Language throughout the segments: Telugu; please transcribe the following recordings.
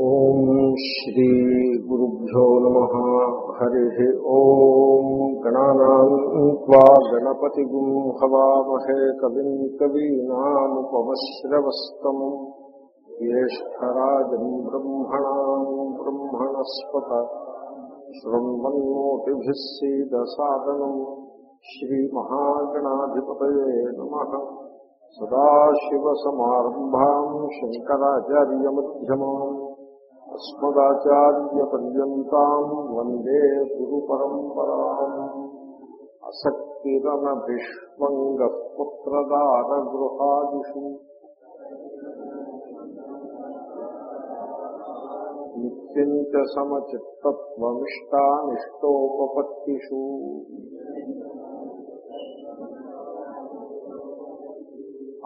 ఓం శ్రీ గురుభ్యో నమ. హరి ఓం గణానా గణపతిగుం హవామహే కవిం కవీనాముపమశ్రవస్తం జ్యేష్టరాజం బ్రహ్మణా బ్రహ్మణస్పత. శృణ్వన్నోటిభిస్సీదసాదనం శ్రీమహాగణాధిపతయే నమ. సదాశివసమారంభా శంకరాచార్యమ్యమాన్ अस्मदाचार्यपर्यता वंदे गुरुपरम्पराम्। असक्तिरनभिष्वङ्गः पुत्रदारगृहादिषु नित्यम् च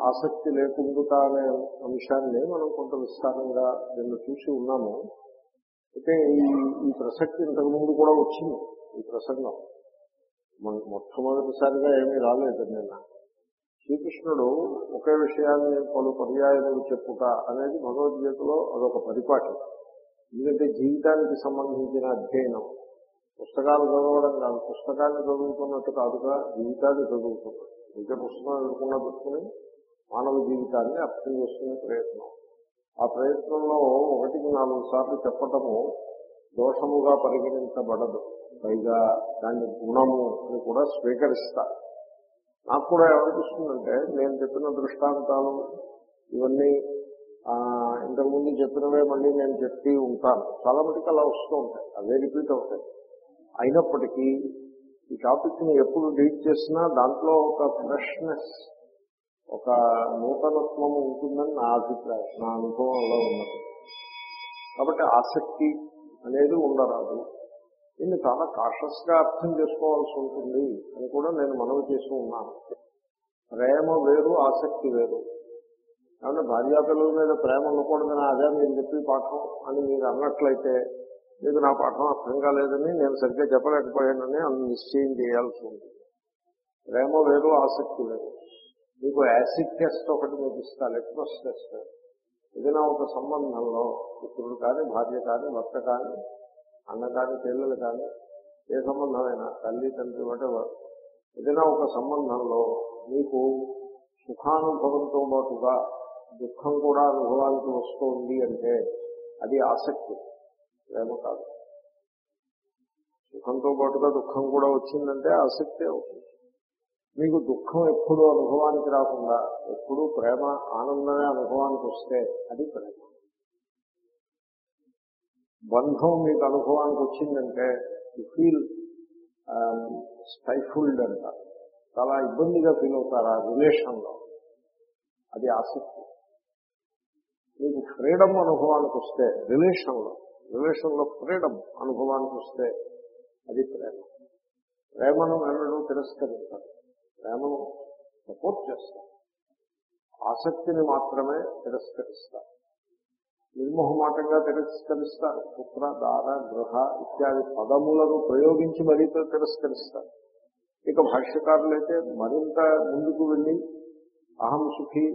ఆసక్తి లేకుండా అనే అంశాన్ని మనం కొంత విస్తారంగా నిన్న చూసి ఉన్నాము. అయితే ఈ ఈ ప్రసక్తి ఇంతకుముందు కూడా వచ్చింది ఈ ప్రసంగం. మన- మొట్టమొదటిసారిగా ఏమీ రాలేదు నిన్న. శ్రీకృష్ణుడు ఒకే విషయాన్ని పలు పర్యాయములు చెప్పుట అనేది భగవద్గీతలో అదొక పరిపాటి ఎందుకంటే జీవితానికి సంబంధించిన అధ్యయనం. పుస్తకాలు చదవడం కాదు పుస్తకాన్ని చదువుతున్నట్టు కాదుగా జీవితాన్ని చదువుతున్నట్టు. ఇంకా పుస్తకం ఎదుర్కొన్నా పెట్టుకుని మానవ జీవితాన్ని అర్థం చేసుకునే ప్రయత్నం. ఆ ప్రయత్నంలో ఒకటికి నాలుగు సార్లు చెప్పటము దోషముగా పరిగణించబడదు. పైగా దాన్ని గుణము అని కూడా స్వీకరిస్తారు నాకు కూడా ఏమనిపిస్తుందంటే నేను చెప్పిన దృష్టాంతాలు ఇవన్నీ ఇంతకుముందు చెప్పినవే మళ్ళీ నేను చెప్పి ఉంటాను. చాలా మటుకు అలా వస్తూ ఉంటాయి. అవే రిపీట్ అవుతాయి. అయినప్పటికీ ఈ టాపిక్ని ఎప్పుడు డీట్ చేసినా దాంట్లో ఒక ఫ్రెష్నెస్ ఒక నూతనత్వం ఉంటుందని నా అభిప్రాయం నా అనుభవంలో ఉన్నది. కాబట్టి ఆసక్తి అనేది ఉండరాదు. దీన్ని చాలా కాషస్గా అర్థం చేసుకోవాల్సి ఉంటుంది అని కూడా నేను మనవి చేస్తూ ఉన్నాను. ప్రేమ వేరు ఆసక్తి వేరు. కాబట్టి భార్యాపిల్లల మీద ప్రేమ ఉండకూడదని అదే మీరు చెప్పి పాఠం అని మీరు అన్నట్లయితే మీకు నా పాఠం అర్థం కాలేదని నేను సరిగ్గా చెప్పలేకపోయానని అన్ను నిశ్చయం చేయాల్సి ఉంటుంది. ప్రేమ వేరు ఆసక్తి వేరు. మీకు యాసిడ్ టెస్ట్ ఒకటి మీకు ఇస్తా లిట్మస్ టెస్ట్. ఏదైనా ఒక సంబంధంలో పుత్రుడు కానీ భార్య కానీ భర్త కానీ అన్న కానీ పిల్లలు కానీ ఏ సంబంధమైనా తల్లి తండ్రి వాటెవర్ ఏదైనా ఒక సంబంధంలో మీకు సుఖానుభవంతో పాటుగా దుఃఖం కూడా అనుభవానికి వస్తుంది అంటే అది ఆసక్తి ప్రేమ కాదు. సుఖంతో పాటుగా దుఃఖం కూడా వచ్చిందంటే ఆసక్తి అవుతుంది. మీకు దుఃఖం ఎప్పుడు అనుభవానికి రాకుండా ఎప్పుడు ప్రేమ ఆనందమే అనుభవానికి వస్తే అది ప్రేమ. బంధం మీకు అనుభవానికి వచ్చిందంటే యు ఫీల్ స్టైఫుల్డ్ అంట. చాలా ఇబ్బందిగా ఫీల్ అవుతారు ఆ రిలేషన్లో అది ఆసక్తి. మీకు ఫ్రీడమ్ అనుభవానికి వస్తే రిలేషన్లో రిలేషన్లో ఫ్రీడమ్ అనుభవానికి వస్తే అది ప్రేమ. ప్రేమను ఎన్నడూ తిరస్కరించాలి ప్రేమను సపోర్ట్ చేస్తారు ఆసక్తిని మాత్రమే తిరస్కరిస్తారు నిర్మోహమాటంగా తిరస్కరిస్తారు. పుత్ర దార గృహ ఇత్యాది పదములను ప్రయోగించి మరీ తిరస్కరిస్తారు. ఇక భాష్యకారులైతే మరింత ముందుకు వెళ్ళి అహం సుఖి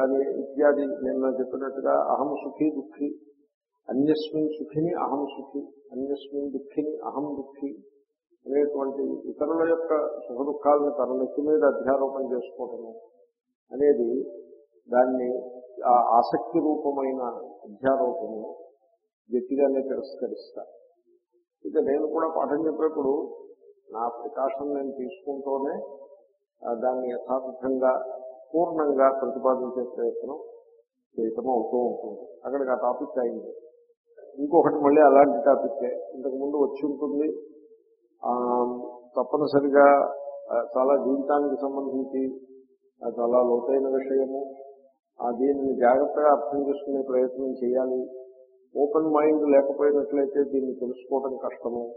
అని ఇత్యాది నిన్న చెప్పినట్టుగా అహం సుఖి దుఃఖి అన్యస్మిన్ సుఖిని అహం సుఖి అన్యస్మిన్ దుఃఖిని అహం దుఃఖి అనేటువంటి ఇతరుల యొక్క సుఖ దుఃఖాలను తన నెత్తి మీద అధ్యారోపణ చేసుకోవటము అనేది దాన్ని ఆ ఆసక్తి రూపమైన అధ్యారోపణను గట్టిగానే తిరస్కరిస్తారు. ఇక నేను కూడా పాఠం చెప్పేప్పుడు నా ప్రికాషన్ నేను తీసుకుంటూనే దాన్ని యథార్థంగా పూర్ణంగా ప్రతిపాదించే ప్రయత్నం చేయటం అవుతూ ఉంటుంది. అక్కడికి ఆ టాపిక్ అయింది. ఇంకొకటి మళ్ళీ అలాంటి టాపిక్కే ఇంతకుముందు వచ్చి ఉంటుంది. తప్పనిసరిగా చాలా జీవితానికి సంబంధించి చాలా లోతైన విషయము. దీన్ని దీనిని జాగ్రత్తగా అర్థం చేసుకునే ప్రయత్నం చేయాలి. ఓపెన్ మైండ్ లేకపోయినట్లయితే దీన్ని తెలుసుకోవడం కష్టము.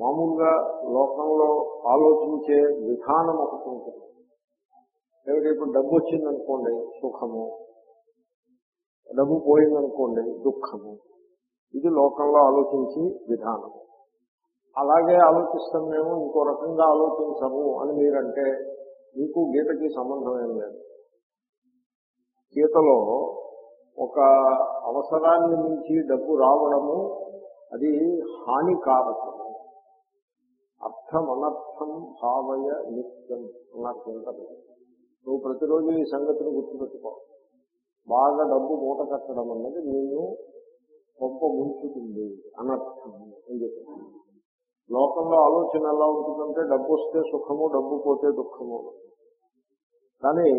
మామూలుగా లోకంలో ఆలోచించే విధానం ఒకటి ఉంటుంది. ఏమిటి? ఇప్పుడు డబ్బు వచ్చిందనుకోండి సుఖము. డబ్బు పోయిందనుకోండి దుఃఖము. ఇది లోకంలో ఆలోచించి విధానం అలాగే ఆలోచిస్తాం మేము ఇంకో రకంగా ఆలోచించము అని మీరంటే మీకు గీతకి సంబంధం ఏం లేదు. గీతలో ఒక అవసరాన్ని మించి డబ్బు రావడము అది హానికారకము. అర్థం అనర్థం భావయ నిత్యం అన్నారు చింతలు నువ్వు ప్రతిరోజు ఈ సంగతిని గుర్తుపెట్టుకో. బాగా డబ్బు మూట కట్టడం అన్నది నేను కొంప ముంచుతుంది అనర్థం అని చెప్పాను లోకంలో ఆలోచన ఎలా ఉంటుందంటే డబ్బు వస్తే సుఖము డబ్బు పోతే దుఃఖము. కానీ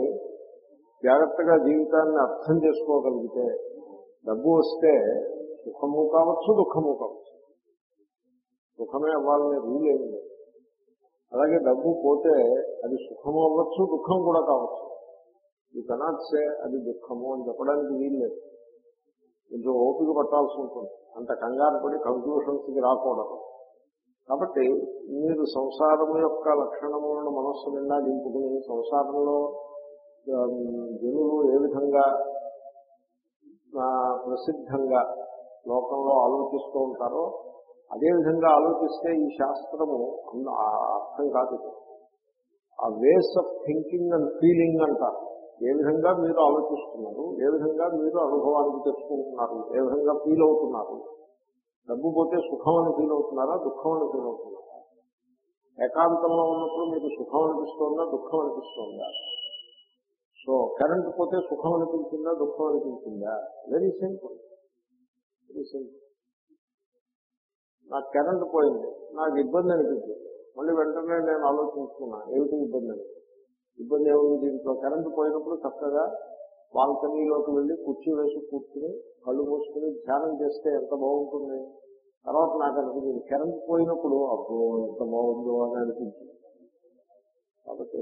జాగ్రత్తగా జీవితాన్ని అర్థం చేసుకోగలిగితే డబ్బు వస్తే సుఖము కావచ్చు దుఃఖము కావచ్చు. సుఖమే అవ్వాలనే రూల్ ఏమి లేదు. అలాగే డబ్బు పోతే అది సుఖము అవ్వచ్చు దుఃఖం కూడా కావచ్చు. ఈ కెనాట్ సే అది దుఃఖము అని చెప్పడానికి వీల్లేదు కొంచెం ఓపిక పట్టాల్సి ఉంటుంది. అంత కంగారు పడి కన్క్లూషన్స్కి రాకూడదు. కాబట్టి మీరు సంసారం యొక్క లక్షణములను మనస్సు నిండా నింపుకుని సంసారంలో జనులు ఏ విధంగా ప్రసిద్ధంగా లోకంలో ఆలోచిస్తూ ఉంటారో అదేవిధంగా ఆలోచిస్తే ఈ శాస్త్రము అర్థం కాదు. ఆ ways of thinking and feeling అంటారు. ఏ విధంగా మీరు ఆలోచిస్తున్నారు ఏ విధంగా మీరు అనుభవానికి తెచ్చుకుంటున్నారు ఏ విధంగా ఫీల్ అవుతున్నారు డబ్బు పోతే సుఖం అని ఫీల్ అవుతున్నారా? దుఃఖం అని ఫీల్ అవుతున్నారా? ఏకాంతంలో ఉన్నప్పుడు మీకు సుఖం అనిపిస్తోందా? దుఃఖం అనిపిస్తోందా? సో కరెంట్ పోతే సుఖం అనిపించిందా? దుఃఖం అనిపించిందా? వెరీ సింపుల్ వెరీ సింపుల్ నాకు కరెంట్ పోయింది. నాకు ఇబ్బంది అనిపించింది. మళ్ళీ వెంటనే నేను ఆలోచించుకున్నా. ఏమిటి ఇబ్బంది అని? ఇబ్బంది ఏముంది? దీంట్లో కరెంట్ పోయినప్పుడు చక్కగా బాల్కనీలోకి వెళ్ళి కుర్చీ వేసి కూర్చుని కళ్ళు మూసుకుని ధ్యానం చేస్తే ఎంత బాగుంటుంది? తర్వాత నాకు అనిపించింది కరెంట్ పోయినప్పుడు అబ్బో ఎంత బాగుందో అని అనిపించింది. కాబట్టి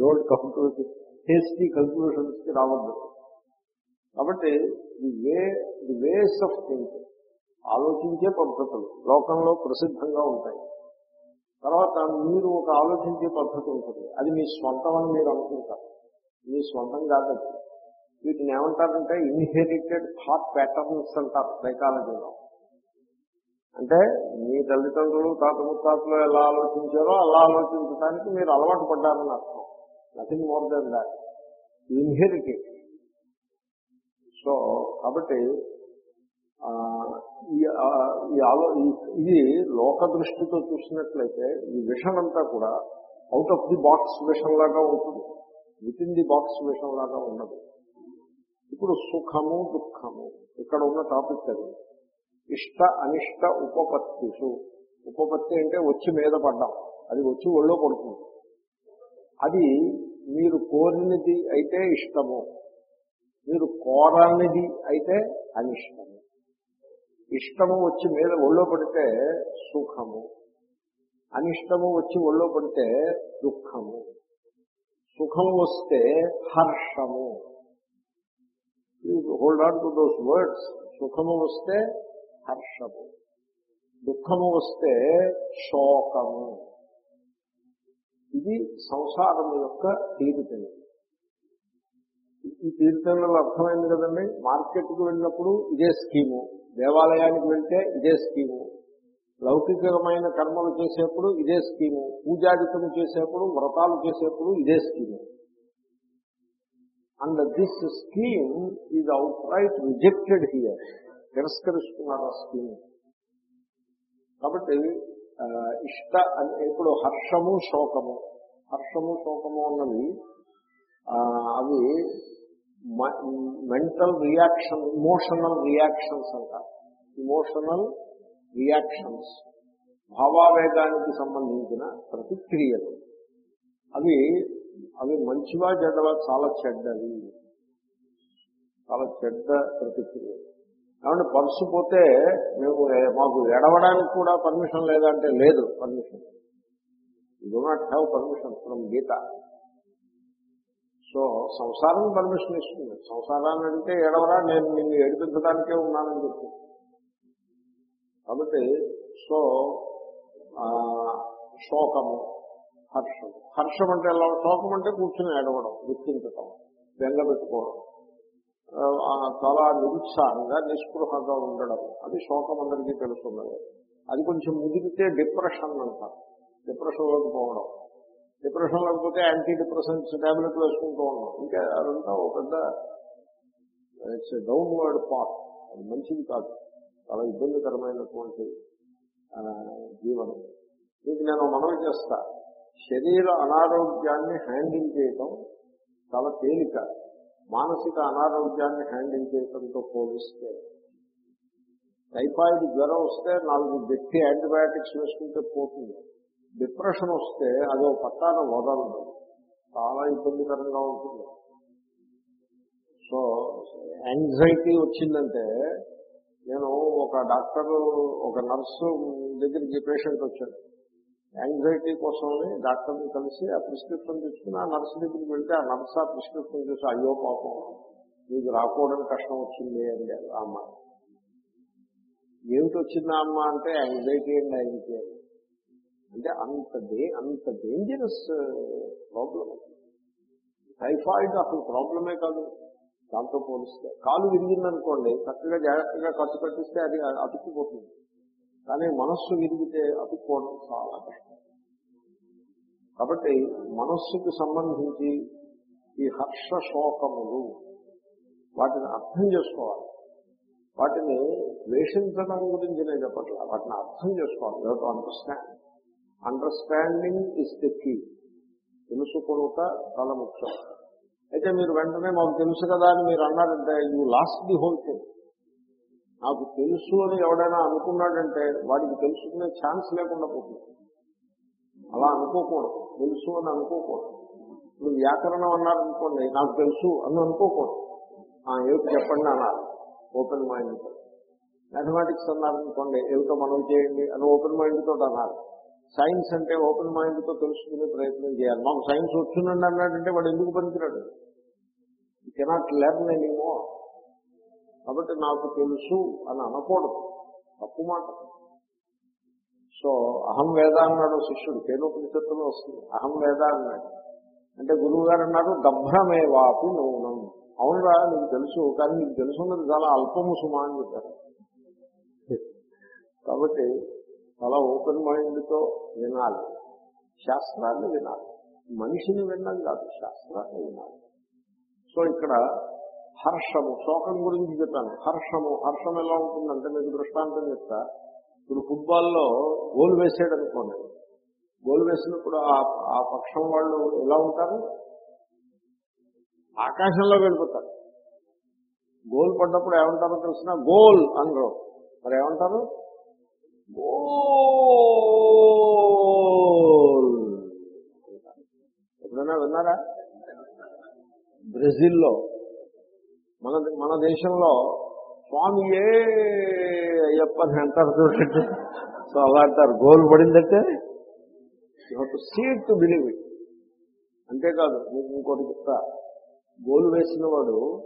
డోంట్ కంక్లూడ్ టేస్టీ కంక్లూషన్స్కి రావద్దు. కాబట్టి the way the ways of thinking ఆలోచించే పద్ధతులు లోకంలో ప్రసిద్ధంగా ఉంటాయి. తర్వాత మీరు ఒక ఆలోచించే పద్ధతి ఉంటుంది. అది మీ స్వంతం అని మీరు అనుకుంటారు. మీ స్వంతం కాదండి. వీటిని ఏమంటారంటే ఇన్హెరిటెడ్ థాట్ ప్యాటర్న్స్ అంటారు సైకాలజీలో అంటే మీ తల్లిదండ్రులు తాత ముత్తాతలు ఎలా ఆలోచించారో అలా ఆలోచించడానికి మీరు అలవాటు పడ్డారని అర్థం. Nothing more than that inherited so కాబట్టి ఈ ఆలో ఇది లోక దృష్టితో చూసినట్లయితే ఈ విషన్ అంతా కూడా out of the box vision లాగా ఉంటుంది. Within the box vision లాగా ఉండదు. ఇప్పుడు సుఖము దుఃఖము ఇక్కడ ఉన్న టాపిక్ అది. ఇష్ట అనిష్ట ఉపపత్తిసు ఉపపత్తి అంటే వచ్చి మీద పడ్డాం. అది వచ్చి ఒళ్ళో పడుతుంది. అది మీరు కోరినది అయితే ఇష్టము. మీరు కోరనిది అయితే అనిష్టము. ఇష్టము వచ్చి మీద ఒళ్ళో పడితే సుఖము. అనిష్టము వచ్చి ఒళ్ళో పడితే దుఃఖము. సుఖము వస్తే హర్షము. Hold on to those words సుఖము వస్తే హర్షము దుఃఖము వస్తే శోకము ఇది సంసారం యొక్క తీరుతెలు ఈ తీర్థంలో అర్థమైంది కదండి? మార్కెట్కి వెళ్ళినప్పుడు ఇదే స్కీము. దేవాలయానికి వెళ్తే ఇదే స్కీము. లౌకికమైన కర్మలు చేసేప్పుడు ఇదే స్కీము. పూజాధికము చేసేప్పుడు వ్రతాలు చేసేప్పుడు ఇదే scheme. And this scheme is outright rejected here. తిరస్కరిస్తున్నారు ఆ స్కీమ్. కాబట్టి ఇష్ట ఇప్పుడు హర్షము శోకము. హర్షము శోకము అన్నవి అవి మెంటల్ రియాక్షన్ ఇమోషనల్ రియాక్షన్స్ అంటారు ఇమోషనల్ రియాక్షన్స్. భావావేగానికి సంబంధించిన ప్రతిక్రియలు. అవి అవి మంచివా చెడ్డవా చాలా చెడ్డవి. చాలా చెడ్డ ప్రతిక్రియ. కాబట్టి పర్సు పోతే మేము మాకు ఎడవడానికి కూడా పర్మిషన్ లేదంటే లేదు permission do not have permission from Gita. So సంసారం పర్మిషన్ ఇస్తుంది. సంసారాన్ని అంటే ఎడవరా నేను నిన్ను ఏడిపించడానికే ఉన్నానని చెప్పి. కాబట్టి సో శోకము హర్షం. హర్షం అంటే ఎలా? శోకం అంటే కూర్చుని ఏడవడం గుర్తించటం బెంగ పెట్టుకోవడం. చాలా నిరుత్సాహంగా నిస్పృహగా ఉండడం. అది శోకం అందరికీ తెలుస్తున్నది అది కొంచెం ముదిరితే డిప్రెషన్ అంటారు. డిప్రెషన్లోకి పోవడం. డిప్రెషన్ లేకపోతే యాంటీ డిప్రెషన్స్ టాబ్లెట్లు వేసుకుంటూ ఉన్నాం ఇంకా అదంతా ఒక పెద్ద ఇట్స్ డౌన్వర్డ్ పాత్ అది మంచిది కాదు. చాలా ఇబ్బందికరమైనటువంటి జీవనం. మీకు నేను మనవి చేస్తా. శరీర అనారోగ్యాన్ని హ్యాండిల్ చేయటం చాలా తేలిక. మానసిక అనారోగ్యాన్ని హ్యాండిల్ చేయటంతో పోలిస్తే టైఫాయిడ్ జ్వరం వస్తే నాలుగు గట్టి యాంటీబయాటిక్స్ వేసుకుంటే పోతుంది. డిప్రెషన్ వస్తే అదో పట్టాన వదలదు. చాలా ఇబ్బందికరంగా ఉంటుంది. సో యాంగ్జైటీ వచ్చిందంటే నేను ఒక డాక్టర్ ఒక నర్సు దగ్గరికి పేషెంట్ వచ్చాడు యాంగ్జైటీ కోసమని డాక్టర్ని కలిసి ఆ ప్రిస్క్రిప్షన్ తీసుకుని ఆ నర్సు దగ్గరికి వెళ్తే ఆ నర్స్ ఆ ప్రిస్క్రిప్షన్ చూసి అయ్యో పాపం మీకు రాకపోవడం కష్టం వచ్చింది అని ఆ అమ్మాయి. ఏమిటి వచ్చిందా అమ్మ అంటే యాంగ్జైటీ అండ్ యాంగ్జైటీ అంటే అంత డే అంత డేంజరస్ ప్రాబ్లం టైఫాయిడ్ అసలు ప్రాబ్లమే కాదు. దాంతో పోలిస్తే కాలు విరిగిందనుకోండి చక్కగా జాగ్రత్తగా ఖర్చు కట్టిస్తే అది అతుక్కుపోతుంది. కానీ మనస్సు విరిగితే అతుక్కోవడం చాలా కష్టం. కాబట్టి మనస్సుకి సంబంధించి ఈ హర్ష శోకములు వాటిని అర్థం చేసుకోవాలి. వాటిని ద్వేషించడం గురించి నేను చెప్పట్లా వాటిని అర్థం చేసుకోవాలి. To understand understanding is the key తెలుసుకొనుట చాలా ముఖ్యం అయితే మీరు వెంటనే మాకు తెలుసు కదా అని మీరు అన్నారంటే you lost the whole thing నాకు తెలుసు అని ఎవడైనా అనుకున్నాడంటే వాడికి తెలుసుకునే ఛాన్స్ లేకుండా పోతుంది. అలా అనుకోకూడదు. తెలుసు అని అనుకోకూడదు. ఇప్పుడు వ్యాకరణం అన్నారనుకోండి నాకు తెలుసు అని అనుకోకూడదు. ఆ, ఏమిటి చెప్పండి అన్నారు. ఓపెన్ మైండ్తో మ్యాథమెటిక్స్ అన్నారనుకోండి ఏమిటో మనం చేయండి అని ఓపెన్ మైండ్తో అన్నారు. సైన్స్ అంటే ఓపెన్ మైండ్తో తెలుసుకునే ప్రయత్నం చేయాలి. మాకు సైన్స్ వచ్చిందండి అన్నాడంటే వాడు ఎందుకు పనికిరాడు? కెనాట్ లెర్న్ ఎనీమో కాబట్టి నాకు తెలుసు అని అనకూడదు. తప్పు మాట. సో అహం వేద అన్నాడు శిష్యుడు. కేనోపనిషత్తులో వస్తుంది. అహం వేద అన్నాడు. అంటే గురువు గారు అన్నారు గభ్రమేవాపి నూనం. అవునరా నీకు తెలుసు కానీ నీకు తెలుసున్నది చాలా అల్పము సుమా అని చెప్పారు. కాబట్టి చాలా ఓపెన్ మైండ్తో వినాలి. శాస్త్రాన్ని వినాలి. మనిషిని వినాలి కాదు శాస్త్రాన్ని వినాలి. సో ఇక్కడ హర్షము శోకం గురించి చెప్పాను. హర్షము హర్షం ఎలా ఉంటుందంటే మీకు దృష్టాంతం చెప్తా. ఇప్పుడు ఫుట్బాల్లో గోల్ వేసాడు అనుకోండి. గోల్ వేసినప్పుడు ఆ- ఆ పక్షం వాళ్ళు ఎలా ఉంటారు? ఆకాశంలో వెళ్ళిపోతారు. గోల్ పడ్డప్పుడు ఏమంటారో తెలిసిన గోల్ అనరు. మరి ఏమంటారు? గోల్. ఎప్పుడైనా విన్నారా? బ్రెజిల్లో మన మన దేశంలో స్వామి ఏ అయ్యప్ప అని అంటారు చూడండి. సో అలా అంటారు. గోల్ పడిందంటే సీట్ టు బిలీవ్ ఇట్. అంతేకాదు మీకు ఇంకోటి చెప్తా. గోల్ వేసిన వాడు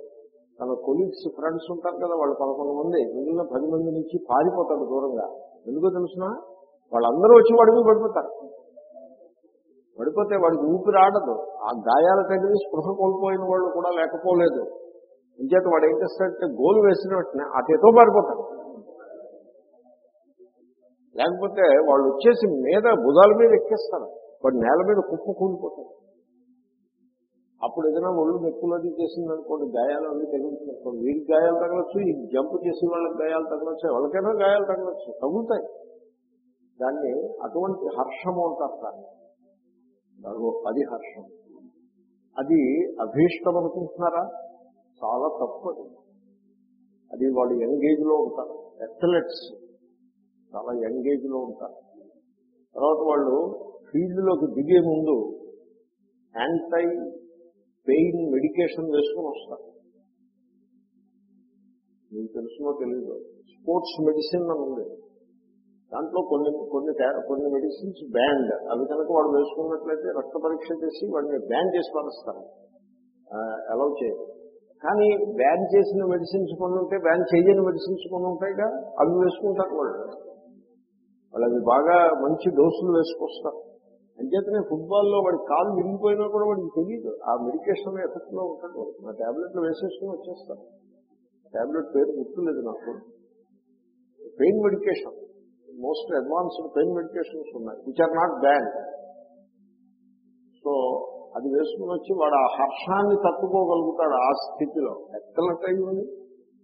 తన కొలీగ్స్ ఫ్రెండ్స్ ఉంటారు కదా వాళ్ళు పదకొండు మంది. మిగిలిన పది మంది నుంచి పారిపోతాడు దూరంగా. ఎందుకో తెలుసిన? వాళ్ళందరూ వచ్చి వాడి మీద పడిపోతారు. పడిపోతే వాడికి ఊపిరి ఆడదు. ఆ గాయాల తగిలి స్పృహ కోల్పోయిన వాళ్ళు కూడా లేకపోలేదు. ఇంచేత వాడు ఏం చేస్తాడంటే గోలు వేసిన వెంటనే అటేతో పారిపోతాడు. లేకపోతే వాళ్ళు వచ్చేసి మీద భుజాల మీద ఎక్కేస్తారు. వాడు నేల మీద కుప్ప కూలిపోతాడు. అప్పుడు ఏదైనా ఒళ్ళు నొప్పులది చేసింది అనుకోండి గాయాలు అన్ని తగులుతుంది వీరికి గాయాలు తగలచ్చు ఈ జంప్ చేసి వాళ్ళకి గాయాలు తగలచ్చు ఎవరికైనా గాయాలు తగలచ్చు తగులుతాయి. దాన్ని అటువంటి హర్షము అంటారు దాన్ని. అది హర్షం. అది అభీష్టం అనుకుంటున్నారా? చాలా తప్పు అది వాళ్ళు యంగేజ్లో ఉంటారు. ఎక్సలెట్స్ చాలా యంగేజ్లో ఉంటారు. తర్వాత వాళ్ళు ఫీల్డ్లోకి దిగే ముందు యాంటై పెయిన్ మెడికేషన్ వేసుకుని వస్తారు. మీకు తెలుసునో తెలియదు స్పోర్ట్స్ మెడిసిన్ అని ఉంది. దాంట్లో కొన్ని కొన్ని కొన్ని మెడిసిన్స్ బ్యాండ్ అవి కనుక వాడు వేసుకున్నట్లయితే రక్త పరీక్ష చేసి వాడిని బ్యాన్ చేసి పరుస్తారు. అలౌ చేయరు. కానీ బ్యాన్ చేసిన మెడిసిన్స్ కొన్ని ఉంటాయి బ్యాన్ చేయని మెడిసిన్స్ కొన్ని ఉంటాయిగా అవి వేసుకుంటారు వాళ్ళు. వాళ్ళు అవి బాగా మంచి డోసులు వేసుకొస్తారు. అంచేతనే ఫుట్బాల్లో వాడి కాలు విరిగిపోయినా కూడా వాడికి తెలియదు ఆ మెడికేషన్ ఎఫెక్ట్లో ఉంటాడు నా ట్యాబ్లెట్లు వేసేసుకుని వచ్చేస్తాను. ట్యాబ్లెట్ పేరు గుర్తులేదు నాకు. Pain medication. Most advanced pain medications ఉన్నాయి which are not ban. So అది వేసుకుని వచ్చి వాడు ఆ హర్షాన్ని తట్టుకోగలుగుతాడు ఆ స్థితిలో. ఎక్సలెంట్ అయి ఉంది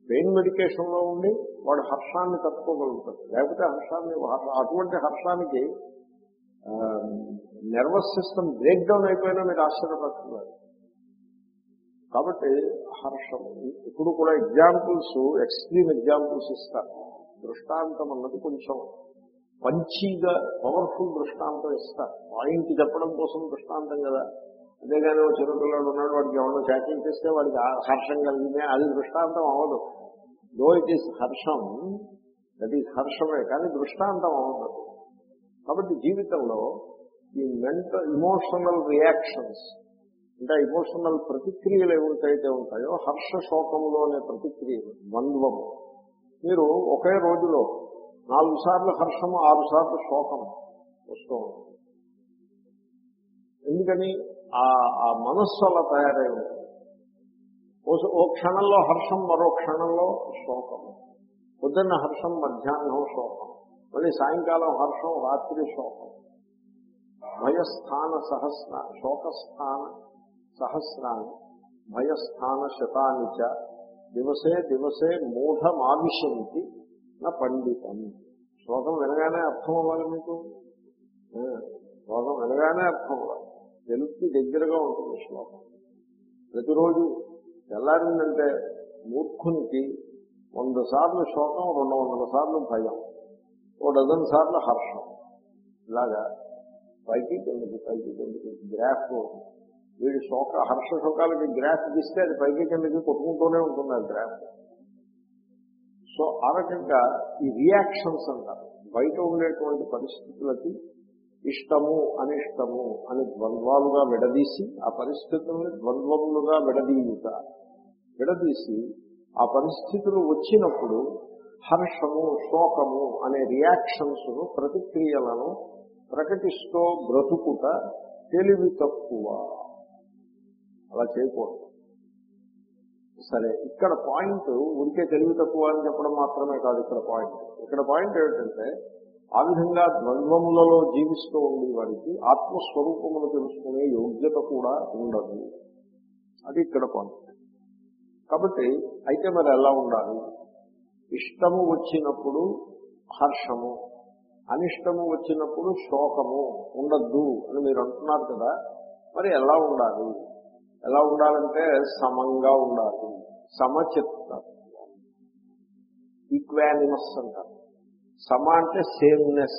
పెయిన్ మెడికేషన్లో ఉండి వాడు హర్షాన్ని తట్టుకోగలుగుతాడు. లేకపోతే హర్షాన్ని అటువంటి హర్షానికి నర్వస్ సిస్టమ్ బ్రేక్ డౌన్ అయిపోయినా మీరు ఆశ్చర్యపడుతున్నారు. కాబట్టి హర్షం ఇప్పుడు కూడా ఎగ్జాంపుల్స్ ఎక్స్ట్రీమ్ ఎగ్జాంపుల్స్ ఇస్తారు. దృష్టాంతం అన్నది కొంచెం పంచీగా పవర్ఫుల్ దృష్టాంతం ఇస్తారు. పాయింట్ చెప్పడం కోసం దృష్టాంతం కదా. అంతేగాని ఓ చిన్నపిల్లాడు ఉన్నాడు వాడికి ఎవరినో చాటింగ్ చేస్తే వాడికి హర్షం కలిగింది అది దృష్టాంతం అవ్వదు. దో ఇట్ ఈస్ హర్షం దట్ ఈస్ హర్షమే కానీ దృష్టాంతం అవ్వదు. కాబట్టి జీవితంలో ఈ మెంటల్ ఇమోషనల్ రియాక్షన్స్ అంటే ఇమోషనల్ ప్రతిక్రియలు ఎవరికైతే ఉంటాయో హర్ష శోకములు అనే ప్రతిక్రియలు ద్వంద్వము. మీరు ఒకే రోజులో నాలుగు సార్లు హర్షము ఆరు సార్లు శోకము వస్తూ ఉంటుంది. ఎందుకని? ఆ మనస్సు అలా తయారై ఉంటుంది. ఓ క్షణంలో హర్షం మరో క్షణంలో శోకం. పొద్దున్న హర్షం మధ్యాహ్నం శోకం. మళ్ళీ సాయంకాలం హర్షం రాత్రి శోకం. భయస్థాన సహస్ర శోకస్థాన సహస్రాన్ని భయస్థాన శతాన్ని చ దివసే దివసే మూఢమావిశంతి నా పండితం. శ్లోకం వినగానే అర్థం అవ్వాలి మీకు? శ్లోకం వినగానే అర్థం అవ్వాలి. తెలుగుకి దగ్గరగా ఉంటుంది శ్లోకం. ప్రతిరోజు తెల్లారిందంటే మూర్ఖునికి వంద సార్లు శోకం రెండు వందల సార్లు భయం ఓ డజన్ సార్లు హర్షం. ఇలాగా పైకి కిందకి పైకి కిందకి గ్రాఫ్ వీడి శోక హర్ష శోకాలకి గ్రాఫ్ తీస్తే అది పైకి కిందకి కొట్టుకుంటూనే ఉంటుంది ఆ గ్రాఫ్. సో ఆ రకంగా ఈ రియాక్షన్స్ అంటారు. బయట ఉండేటువంటి పరిస్థితులకి ఇష్టము అనిష్టము అని ద్వంద్వాలుగా విడదీసి ఆ పరిస్థితుల్ని ద్వంద్వములుగా విడదీయుట. విడదీసి ఆ పరిస్థితులు వచ్చినప్పుడు హర్షము శోకము అనే రియాక్షన్స్ను ప్రతిక్రియలను ప్రకటిస్తూ బ్రతుకుట తెలివి తక్కువ. అలా చేయకూడదు. సరే ఇక్కడ పాయింట్ ఉంటే తెలివి తక్కువ అని చెప్పడం మాత్రమే కాదు ఇక్కడ పాయింట్. ఇక్కడ పాయింట్ ఏమిటంటే ఆ విధంగా ద్వంద్వములలో జీవిస్తూ ఉండే వారికి ఆత్మస్వరూపమును తెలుసుకునే యోగ్యత కూడా ఉండదు. అది ఇక్కడ పాయింట్ కాబట్టి అయితే మరి ఎలా ఉండాలి? ఇష్టము వచ్చినప్పుడు హర్షము అనిష్టము వచ్చినప్పుడు శోకము ఉండద్దు అని మీరు అంటున్నారు కదా మరి ఎలా ఉండాలి? ఎలా ఉండాలంటే సమంగా ఉండాలి. సమచిత్తం ఈక్వానిమస్ అంటారు. సమ అంటే సేమ్నెస్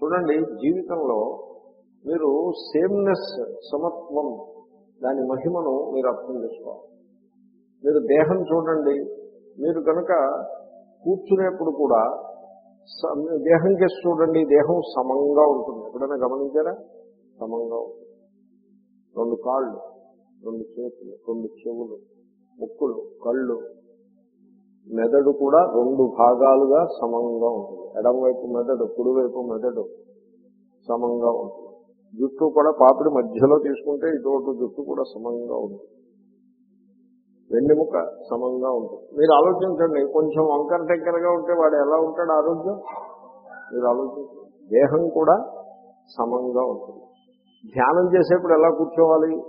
చూడండి జీవితంలో మీరు సేమ్నెస్ సమత్వం దాని మహిమను మీరు అర్థం చేసుకోవాలి. మీరు దేహం చూడండి మీరు కనుక కూర్చునేప్పుడు కూడా స- దేహం చేసి చూడండి దేహం సమంగా ఉంటుంది. ఎప్పుడైనా గమనించారా? సమంగా ఉంటుంది. రెండు కాళ్ళు రెండు చేతులు రెండు చెవులు ముక్కులు కళ్ళు మెదడు కూడా రెండు భాగాలుగా సమంగా ఉంటుంది. ఎడమవైపు మెదడు కుడివైపు మెదడు సమంగా ఉంటుంది. జుట్టు కూడా పాపిడి మధ్యలో తీసుకుంటే ఇటువంటి జుట్టు కూడా సమంగా ఉంటుంది. వెన్నెముక సమంగా ఉంటుంది. మీరు ఆలోచించండి కొంచెం వంకర దగ్గరగా ఉంటే వాడు ఎలా ఉంటాడు ఆరోగ్యం? మీరు ఆలోచించండి. దేహం కూడా సమంగా ఉంటుంది. ధ్యానం చేసేప్పుడు ఎలా కూర్చోవాలి?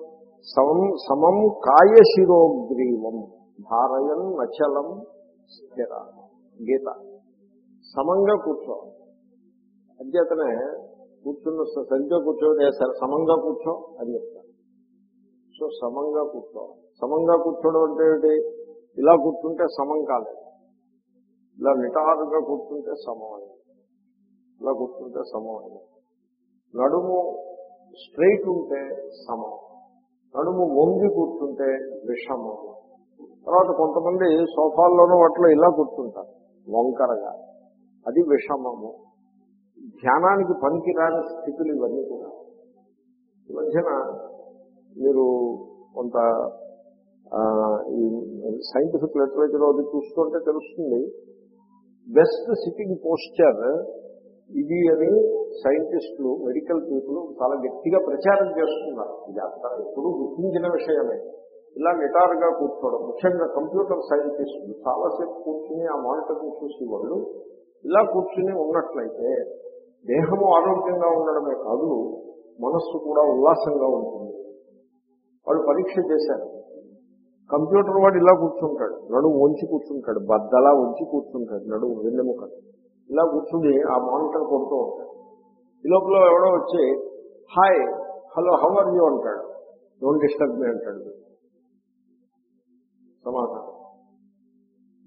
సమం సమం కాయ శిరోగ్రీవం ధారయన్ నచలం స్థిర గీత. సమంగా కూర్చో. అధ్యతనే కూర్చున్న స- సరిగ్గా కూర్చోటే సరే సమంగా కూర్చో అని చెప్తాను సో సమంగా కూర్చో. సమంగా కూర్చోవడం అంటే ఏంటి ఇలా కూర్చుంటే సమం కాలేదు. ఇలా నిటారుగా కూర్చుంటే సమం ఇలా కూర్చుంటే సమం నడుము స్ట్రైట్ ఉంటే సమం. నడుము వంగి కూర్చుంటే విషమం. తర్వాత కొంతమంది సోఫాల్లోనూ వాటిలో ఇలా కూర్చుంటారు. వంకరగా. అది విషమము. ధ్యానానికి పనికిరాని స్థితులు ఇవన్నీ కూడా. ఈ మధ్యన మీరు కొంత ఈ సైంటిఫిక్ లిటరేచర్ అది చూస్తుంటే తెలుస్తుంది. బెస్ట్ సిట్టింగ్ పోస్చర్ ఇది అని సైంటిస్టులు మెడికల్ పీపుల్ చాలా గట్టిగా ప్రచారం చేస్తున్నారు. ఇది అంతా ఎప్పుడూ గుర్తించిన విషయమే. ఇలా నిటారుగా కూర్చోవడం. ముఖ్యంగా కంప్యూటర్ సైంటిస్టులు చాలాసేపు కూర్చుని ఆ మానిటర్ని చూసి వాళ్ళు ఇలా కూర్చుని ఉన్నట్లయితే దేహము ఆరోగ్యంగా ఉండడమే కాదు మనస్సు కూడా ఉల్లాసంగా ఉంటుంది. వాళ్ళు పరీక్ష చేశారు. కంప్యూటర్ వాడు ఇలా కూర్చుంటాడు. నడుము వంచి కూర్చుంటాడు. బద్దలా వంచి కూర్చుంటాడు. నడుము వెన్నెముక ఇలా కూర్చుని ఆ మానిటర్ కొడుతూ ఉంటాడు. ఈ లోపల ఎవడో వచ్చి hi hello how are you? అంటాడు. డోంట్ డిస్టర్బ్ మీ అంటాడు. సమాధానం.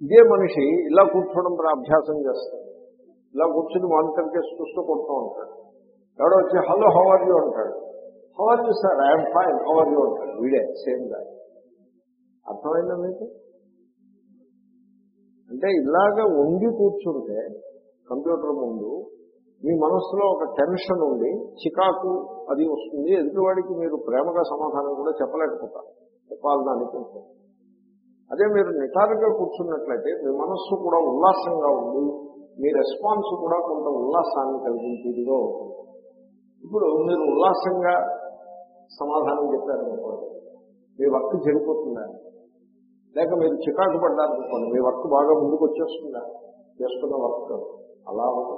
ఇదే మనిషి ఇలా కూర్చోవడం అభ్యాసం చేస్తాడు. ఇలా కూర్చుని మానిటర్ కేసు చూస్తూ కొడుతూ ఉంటాడు. ఎవడో వచ్చి హలో హవర్ యూ అంటాడు. How are you sir I'm fine how are you అంటాడు. వీడే సేమ్గా అర్థమైందా మీకు? అంటే ఇలాగ ఉండి కూర్చుంటే కంప్యూటర్ ముందు మీ మనస్సులో ఒక టెన్షన్ ఉండి చికాకు అది వస్తుంది. ఎదుటివాడికి మీరు ప్రేమగా సమాధానం కూడా చెప్పలేకపోతారు. చెప్పాలని అనిపించదు అదే మీరు నిటారుగా కూర్చున్నట్లయితే మీ మనస్సు కూడా ఉల్లాసంగా ఉంది మీ రెస్పాన్స్ కూడా కొంత ఉల్లాసాన్ని కలిగించేదిగా ఉంటుంది ఇప్పుడు మీరు ఉల్లాసంగా సమాధానం చెప్పారనుకోండి మీ వర్క్ చెడిపోతుందా లేక మీరు చికాకు పడ్డారనుకోండి మీ వర్క్ బాగా ముందుకు వచ్చేస్తుందా చేస్తున్న వర్క్ అలా ఉంది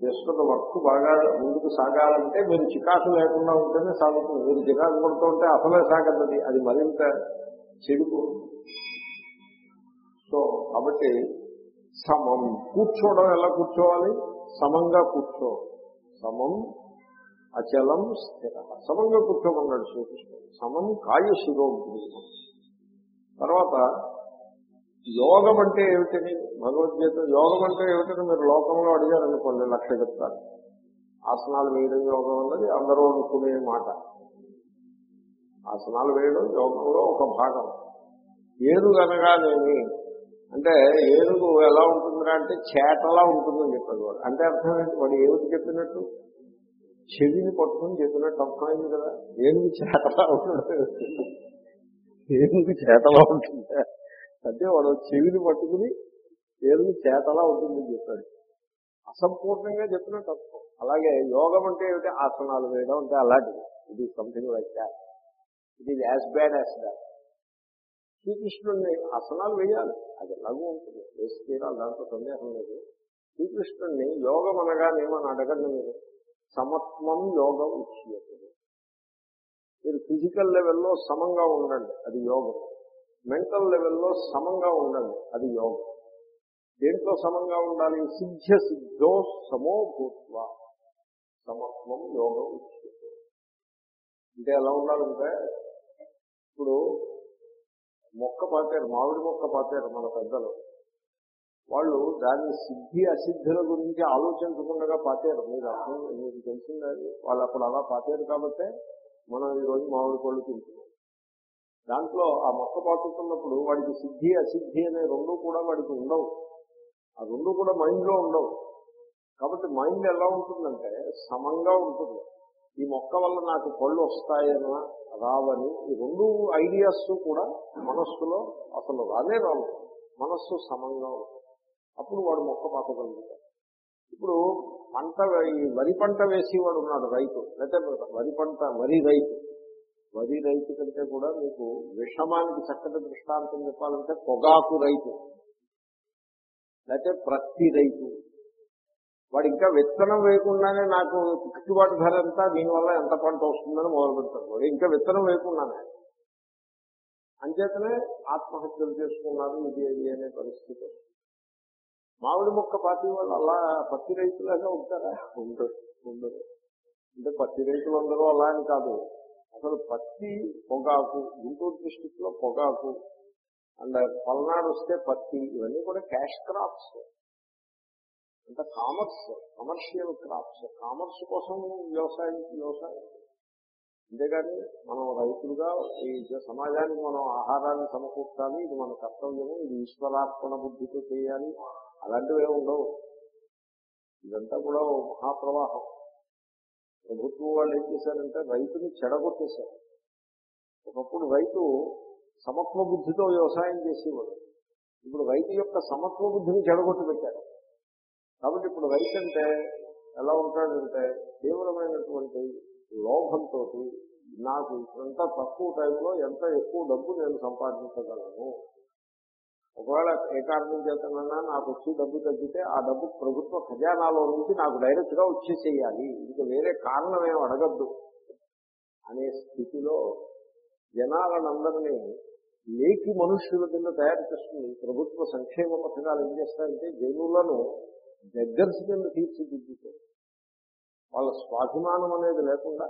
చేస్తున్న వర్క్ బాగా ముందుకు సాగాలంటే మీరు చికాకు లేకుండా ఉంటేనే సాగుతుంది. మీరు చికాకు పడుతూ ఉంటే అసలే సాగద్దది. అది మరింత చెడిపోతుంది సో కాబట్టి సమం కూర్చోవడం ఎలా కూర్చోవాలి? సమంగా కూర్చో. సమం అచలం స్థిర. సమంగా కూర్చోమన్నాడు శ్రీకృష్ణుడు. సమం కాయ శిరోగ్రీవం తర్వాత యోగం అంటే ఏమిటని? భగవద్గీత యోగం అంటే ఏమిటని మీరు లోకంలో అడిగారనుకోండి లక్ష చెప్తారు. ఆసనాలు వేయడం యోగం అన్నది అందరూ అనుకునే మాట. ఆసనాలు వేయడం యోగంలో ఒక భాగం. ఏనుగు అనగానేమి అంటే ఏనుగు ఎలా ఉంటుందిరా అంటే చేటలా ఉంటుందని చెప్పాడు వాడు. అంటే అర్థం ఏంటి? వాడు ఏమిటి చెప్పినట్టు? చెవిని పట్టుకుని చెప్పినట్టు అర్థమైంది కదా. ఏనుగు చేటలా ఉంటుంది? ఏనుగు చేతలా ఉంటుంది? అంటే వాడు చెవిని పట్టుకుని ఏనుగు చేతలా ఉంటుందని చెప్పాడు. అసంపూర్ణంగా చెప్పినట్టు అర్థం. అలాగే యోగం అంటే ఏమిటి? ఆసనాలు వేయడం అంటే అలాంటిది. ఇది something like that it is as bad as that శ్రీకృష్ణుడిని ఆసనాలు వేయాలి. అది ఎలాగూ ఉంటుంది. వేసి తీరాలి. దాంట్లో సందేహం లేదు. శ్రీకృష్ణుడిని యోగం అనగానేమని అడగండి మీరు. సమత్వం యోగం ఇచ్చేది మీరు ఫిజికల్ లెవెల్లో సమంగా ఉండండి. అది యోగం. మెంటల్ లెవెల్లో సమంగా ఉండండి. అది యోగం. దేంట్లో సమంగా ఉండాలి? సిద్ధ్య సిద్ధో సమో భూత్వ. సమత్వం యోగం ఇచ్చేది అంటే ఎలా ఉండాలంటే ఇప్పుడు మొక్క పాతారు మామిడి మొక్క పాతారు మన పెద్దలు. వాళ్ళు దాని సిద్ధి అసిద్ధుల గురించి ఆలోచించకుండా పాతారు. మీరు అర్థం మీకు తెలిసింది వాళ్ళు అప్పుడు అలా పాతారు కాబట్టి మనం ఈరోజు మామిడి పళ్ళు తింటున్నాం. దాంట్లో ఆ మొక్క పాతుతున్నప్పుడు వాడికి సిద్ధి అసిద్ధి అనే రెండు కూడా వాడికి ఉండవు. ఆ రెండు కూడా మైండ్లో ఉండవు. కాబట్టి మైండ్ ఎలా ఉంటుందంటే సమంగా ఉంటుంది. ఈ మొక్క వల్ల నాకు పళ్ళు వస్తాయనా రావని ఈ రెండు ఐడియాస్ కూడా మనస్సులో అసలు రానే రావు. మనస్సు సమంగా అప్పుడు వాడు మొక్క పాతగలుగుతాడు ఇప్పుడు పంట ఈ వరి పంట వేసేవాడు ఉన్నాడు రైతు. లేకపోతే వరి పంట వరి రైతు. వరి రైతు కంటే కూడా మీకు విషమానికి చక్కటి దృష్టాంతం చెప్పాలంటే పొగాకు రైతు. లేకపోతే ప్రతి రైతు. వాడు ఇంకా విత్తనం వేయకుండానే నాకు గిట్టుబాటు ధర ఎంత? దీనివల్ల ఎంత పంట వస్తుందని మొదలు పెడతారు వాడు. ఇంకా విత్తనం వేయకుండానే. అంచేతనే ఆత్మహత్యలు చేసుకున్నారు ఇది ఏది అనే పరిస్థితి మామిడి మొక్క పార్టీ వాళ్ళు అలా పత్తి రైతులాగా ఉంటారా? ఉండరు ఉండరు. అంటే పత్తి రైతులు అందరూ అలా అని కాదు. అసలు పత్తి పొగాకు గుంటూరు డిస్టిక్లో పొగాకు అండ్ పల్నాడు వస్తే పత్తి ఇవన్నీ కూడా క్యాష్ క్రాప్స్. అంటే కామర్స్ కమర్షియల్ క్రాప్స్. కామర్స్ కోసం వ్యవసాయం వ్యవసాయం. అంతేగాని మనం రైతులుగా ఈ సమాజానికి మనం ఆహారాన్ని సమకూర్చాలి ఇది మన కర్తవ్యము ఇది ఈశ్వరార్పణ బుద్ధితో చేయాలి అలాంటివే ఉండవు. ఇదంతా కూడా మహాప్రవాహం. ప్రభుత్వం వాళ్ళు ఏం చేశారంటే రైతుని చెడగొట్టేశారు. ఒకప్పుడు రైతు సమత్వ బుద్ధితో వ్యవసాయం చేసేవాడు. ఇప్పుడు రైతు యొక్క సమత్వ బుద్ధిని చెడగొట్టి పెట్టారు కాబట్టి ఇప్పుడు రైతు అంటే ఎలా ఉంటాడంటే తీవ్రమైనటువంటి లోభంతో నాకు ఎంత తక్కువ టైంలో ఎంత ఎక్కువ డబ్బు నేను సంపాదించగలను? ఒకవేళ ఏ కారణం చేతనన్నా నాకు వచ్చి డబ్బు తగ్గితే ఆ డబ్బు ప్రభుత్వ ఖజానాలో నుంచి నాకు డైరెక్ట్గా వచ్చేసేయాలి. ఇంకా వేరే కారణం ఏం అడగద్దు. అనే స్థితిలో జనాలనందరినీ లేకి మనుష్యుల కింద తయారు చేస్తుంది ప్రభుత్వ సంక్షేమ పథకాలు ఏం చేస్తాయంటే జనులను బెగ్గర్స్ కింద వాళ్ళ స్వాభిమానం అనేది లేకుండా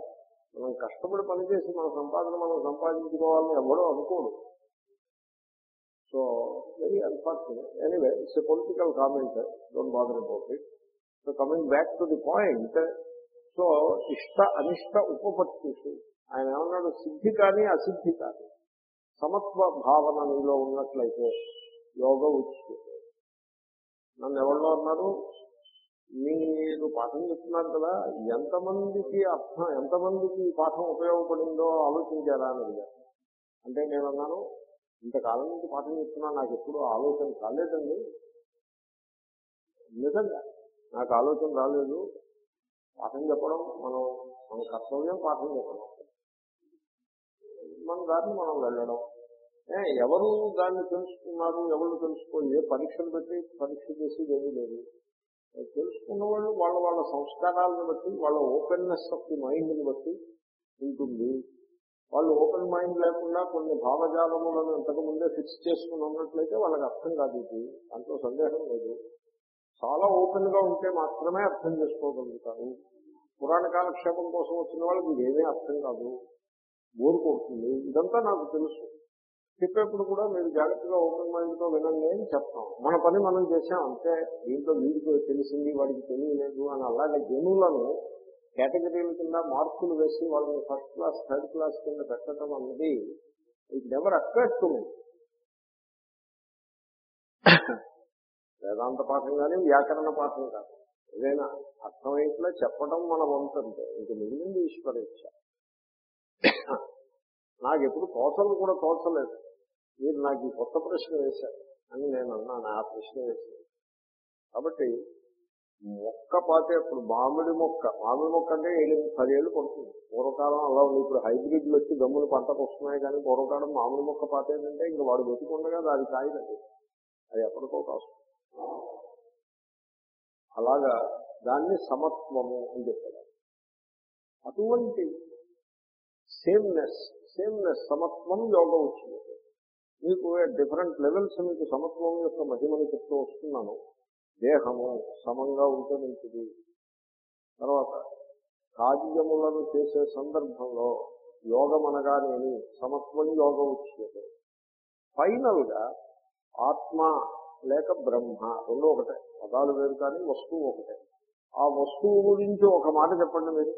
మనం కష్టపడి పనిచేసి మన సంపాదన మనం సంపాదించుకోవాలని ఎవడో అనుకోడు so very unfortunate anyway it's a political comment don't bother about it so coming back to the point so ఇష్ట అనిష్ట ఉపపత్తిషు. ఆయన ఏమన్నాడు? సిద్ధి కానీ అసిద్ధి కానీ సమత్వ భావన నీలో ఉన్నట్లయితే యోగ ఉచ్యతే. నన్ను ఎవరిలో అన్నారు? మీరు పాఠం చెప్తున్నారు కదా ఎంతమందికి అర్థం ఎంతమందికి ఈ పాఠం ఉపయోగపడిందో ఆలోచించారా అని అడిగారు. అంటే నేను అన్నాను ఇంతకాలం నుంచి పాఠం చెప్తున్నా నాకు ఎప్పుడు ఆలోచన కాలేదండి నిజంగా నాకు ఆలోచన రాలేదు. పాఠం చెప్పడం మనం మన కర్తవ్యం పాఠం చెప్పడం. మన దారిని మనం వెళ్ళడం. ఎవరు దాన్ని తెలుసుకున్నారు ఎవరు తెలుసుకో ఏ పరీక్షలు పెట్టి పరీక్ష చేసి ఏమీ లేదు. తెలుసుకున్న వాళ్ళు వాళ్ళ వాళ్ళ సంస్కారాలను బట్టి వాళ్ళ ఓపెన్నెస్ ఆఫ్ ది మైండ్ని బట్టి ఉంటుంది. వాళ్ళు ఓపెన్ మైండ్ లేకుండా కొన్ని భావజాలములను ఇంతకు ముందే ఫిక్స్ చేసుకుని ఉన్నట్లయితే వాళ్ళకి అర్థం కాదు ఇది. దాంట్లో సందేహం లేదు. చాలా ఓపెన్గా ఉంటే మాత్రమే అర్థం చేసుకోగలుగుతారు. పురాణ కాలక్షేపం కోసం వచ్చిన వాళ్ళకి ఇదేమీ అర్థం కాదు. బోరు కొడుతుంది. ఇదంతా నాకు తెలుసు. చెప్పేప్పుడు కూడా మీరు జాగ్రత్తగా ఓపెన్ మైండ్తో వినండి అని చెప్తాం. మన పని మనం చేసాం అంతే దీంట్లో వీడికి తెలిసింది వాడికి తెలియలేదు అని అలాగే జనులను కేటగిరీల కింద మార్కులు వేసి వాళ్ళని ఫస్ట్ క్లాస్ థర్డ్ క్లాస్ కింద పెట్టడం అన్నది ఇట్ నెవర్ అక్వెట్ వేదాంత పాఠం కానీ వ్యాకరణ పాఠం కాదు. ఏదైనా అర్థమయ్యేట్లా చెప్పడం మన వంతు ఇంక మిగిలింది ఈశ్వరేచ్ఛ. నాకు ఎప్పుడు తోచలు కూడా తోచలేదు. మీరు నాకు ఈ కొత్త ప్రశ్న వేశారు అని నేను అన్నాను ఆ ప్రశ్న వేశాను కాబట్టి మొక్క పాటే ఇప్పుడు మామిడి మొక్క. మామిడి మొక్క అంటే ఏడు పదేళ్ళు పడుతుంది. పూర్వకాలం అలా ఉంది. ఇప్పుడు హైబ్రిడ్లు వచ్చి గమ్ములు పంటకు వస్తున్నాయి కానీ పూర్వకాలం మామిడి మొక్క పాతేదంటే ఇంకా వాడు వెతుకుండగా దాని కాయదండి అది. ఎప్పటికో కాదు. అలాగా దాన్ని సమత్వము అని చెప్పారు. అటువంటి సేమ్నెస్ సేమ్నెస్ సమత్వం యోగం వచ్చింది. మీకు డిఫరెంట్ లెవెల్స్ మీకు సమత్వం యొక్క మహిమను చెప్తూ వస్తున్నాను. దేహము సమంగా ఉంటే మంచిది. తర్వాత కార్యములను చేసే సందర్భంలో యోగం అనగానేమి? సమత్వం యోగం వచ్చేది ఫైనల్గా ఆత్మ లేక బ్రహ్మ రెండు ఒకటే. పదాలు వేరు కానీ వస్తువు ఒకటే. ఆ వస్తువు గురించి ఒక మాట చెప్పండి మీరు.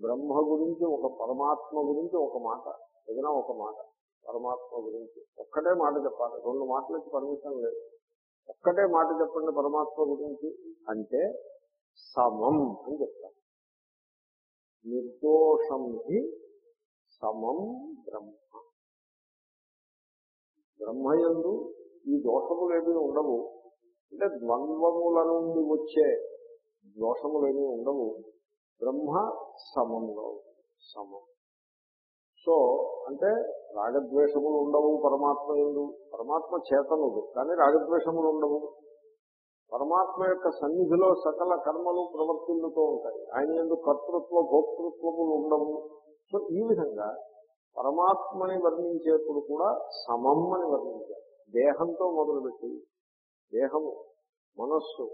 బ్రహ్మ గురించి ఒక పరమాత్మ గురించి ఒక మాట. ఏదైనా ఒక మాట. పరమాత్మ గురించి. ఒక్కటే మాట చెప్పాలి. రెండు మాటలకి పర్మిషన్ లేదు. ఒక్కటే మాట చెప్పండి పరమాత్మ గురించి అంటే సమం అని చెప్తారు. నిర్దోషం హి సమం బ్రహ్మ. బ్రహ్మయందు ఈ దోషములేమీ ఉండవు. అంటే ద్వంద్వముల నుండి వచ్చే దోషములేమీ ఉండవు. బ్రహ్మ సమంలో సమం. సో అంటే రాగద్వేషములు ఉండవు పరమాత్మ ఎందు. పరమాత్మ చేతనుడు కానీ రాగద్వేషములు ఉండవు. పరమాత్మ యొక్క సన్నిధిలో సకల కర్మలు ప్రవర్తిల్లుతూ ఉంటాయి. ఆయన ఎందుకు కర్తృత్వ భోక్తృత్వములు ఉండవు. సో ఈ విధంగా పరమాత్మని వర్ణించేప్పుడు కూడా సమం అని వర్ణించారు దేహంతో మొదలుపెట్టి దేహము మనస్సు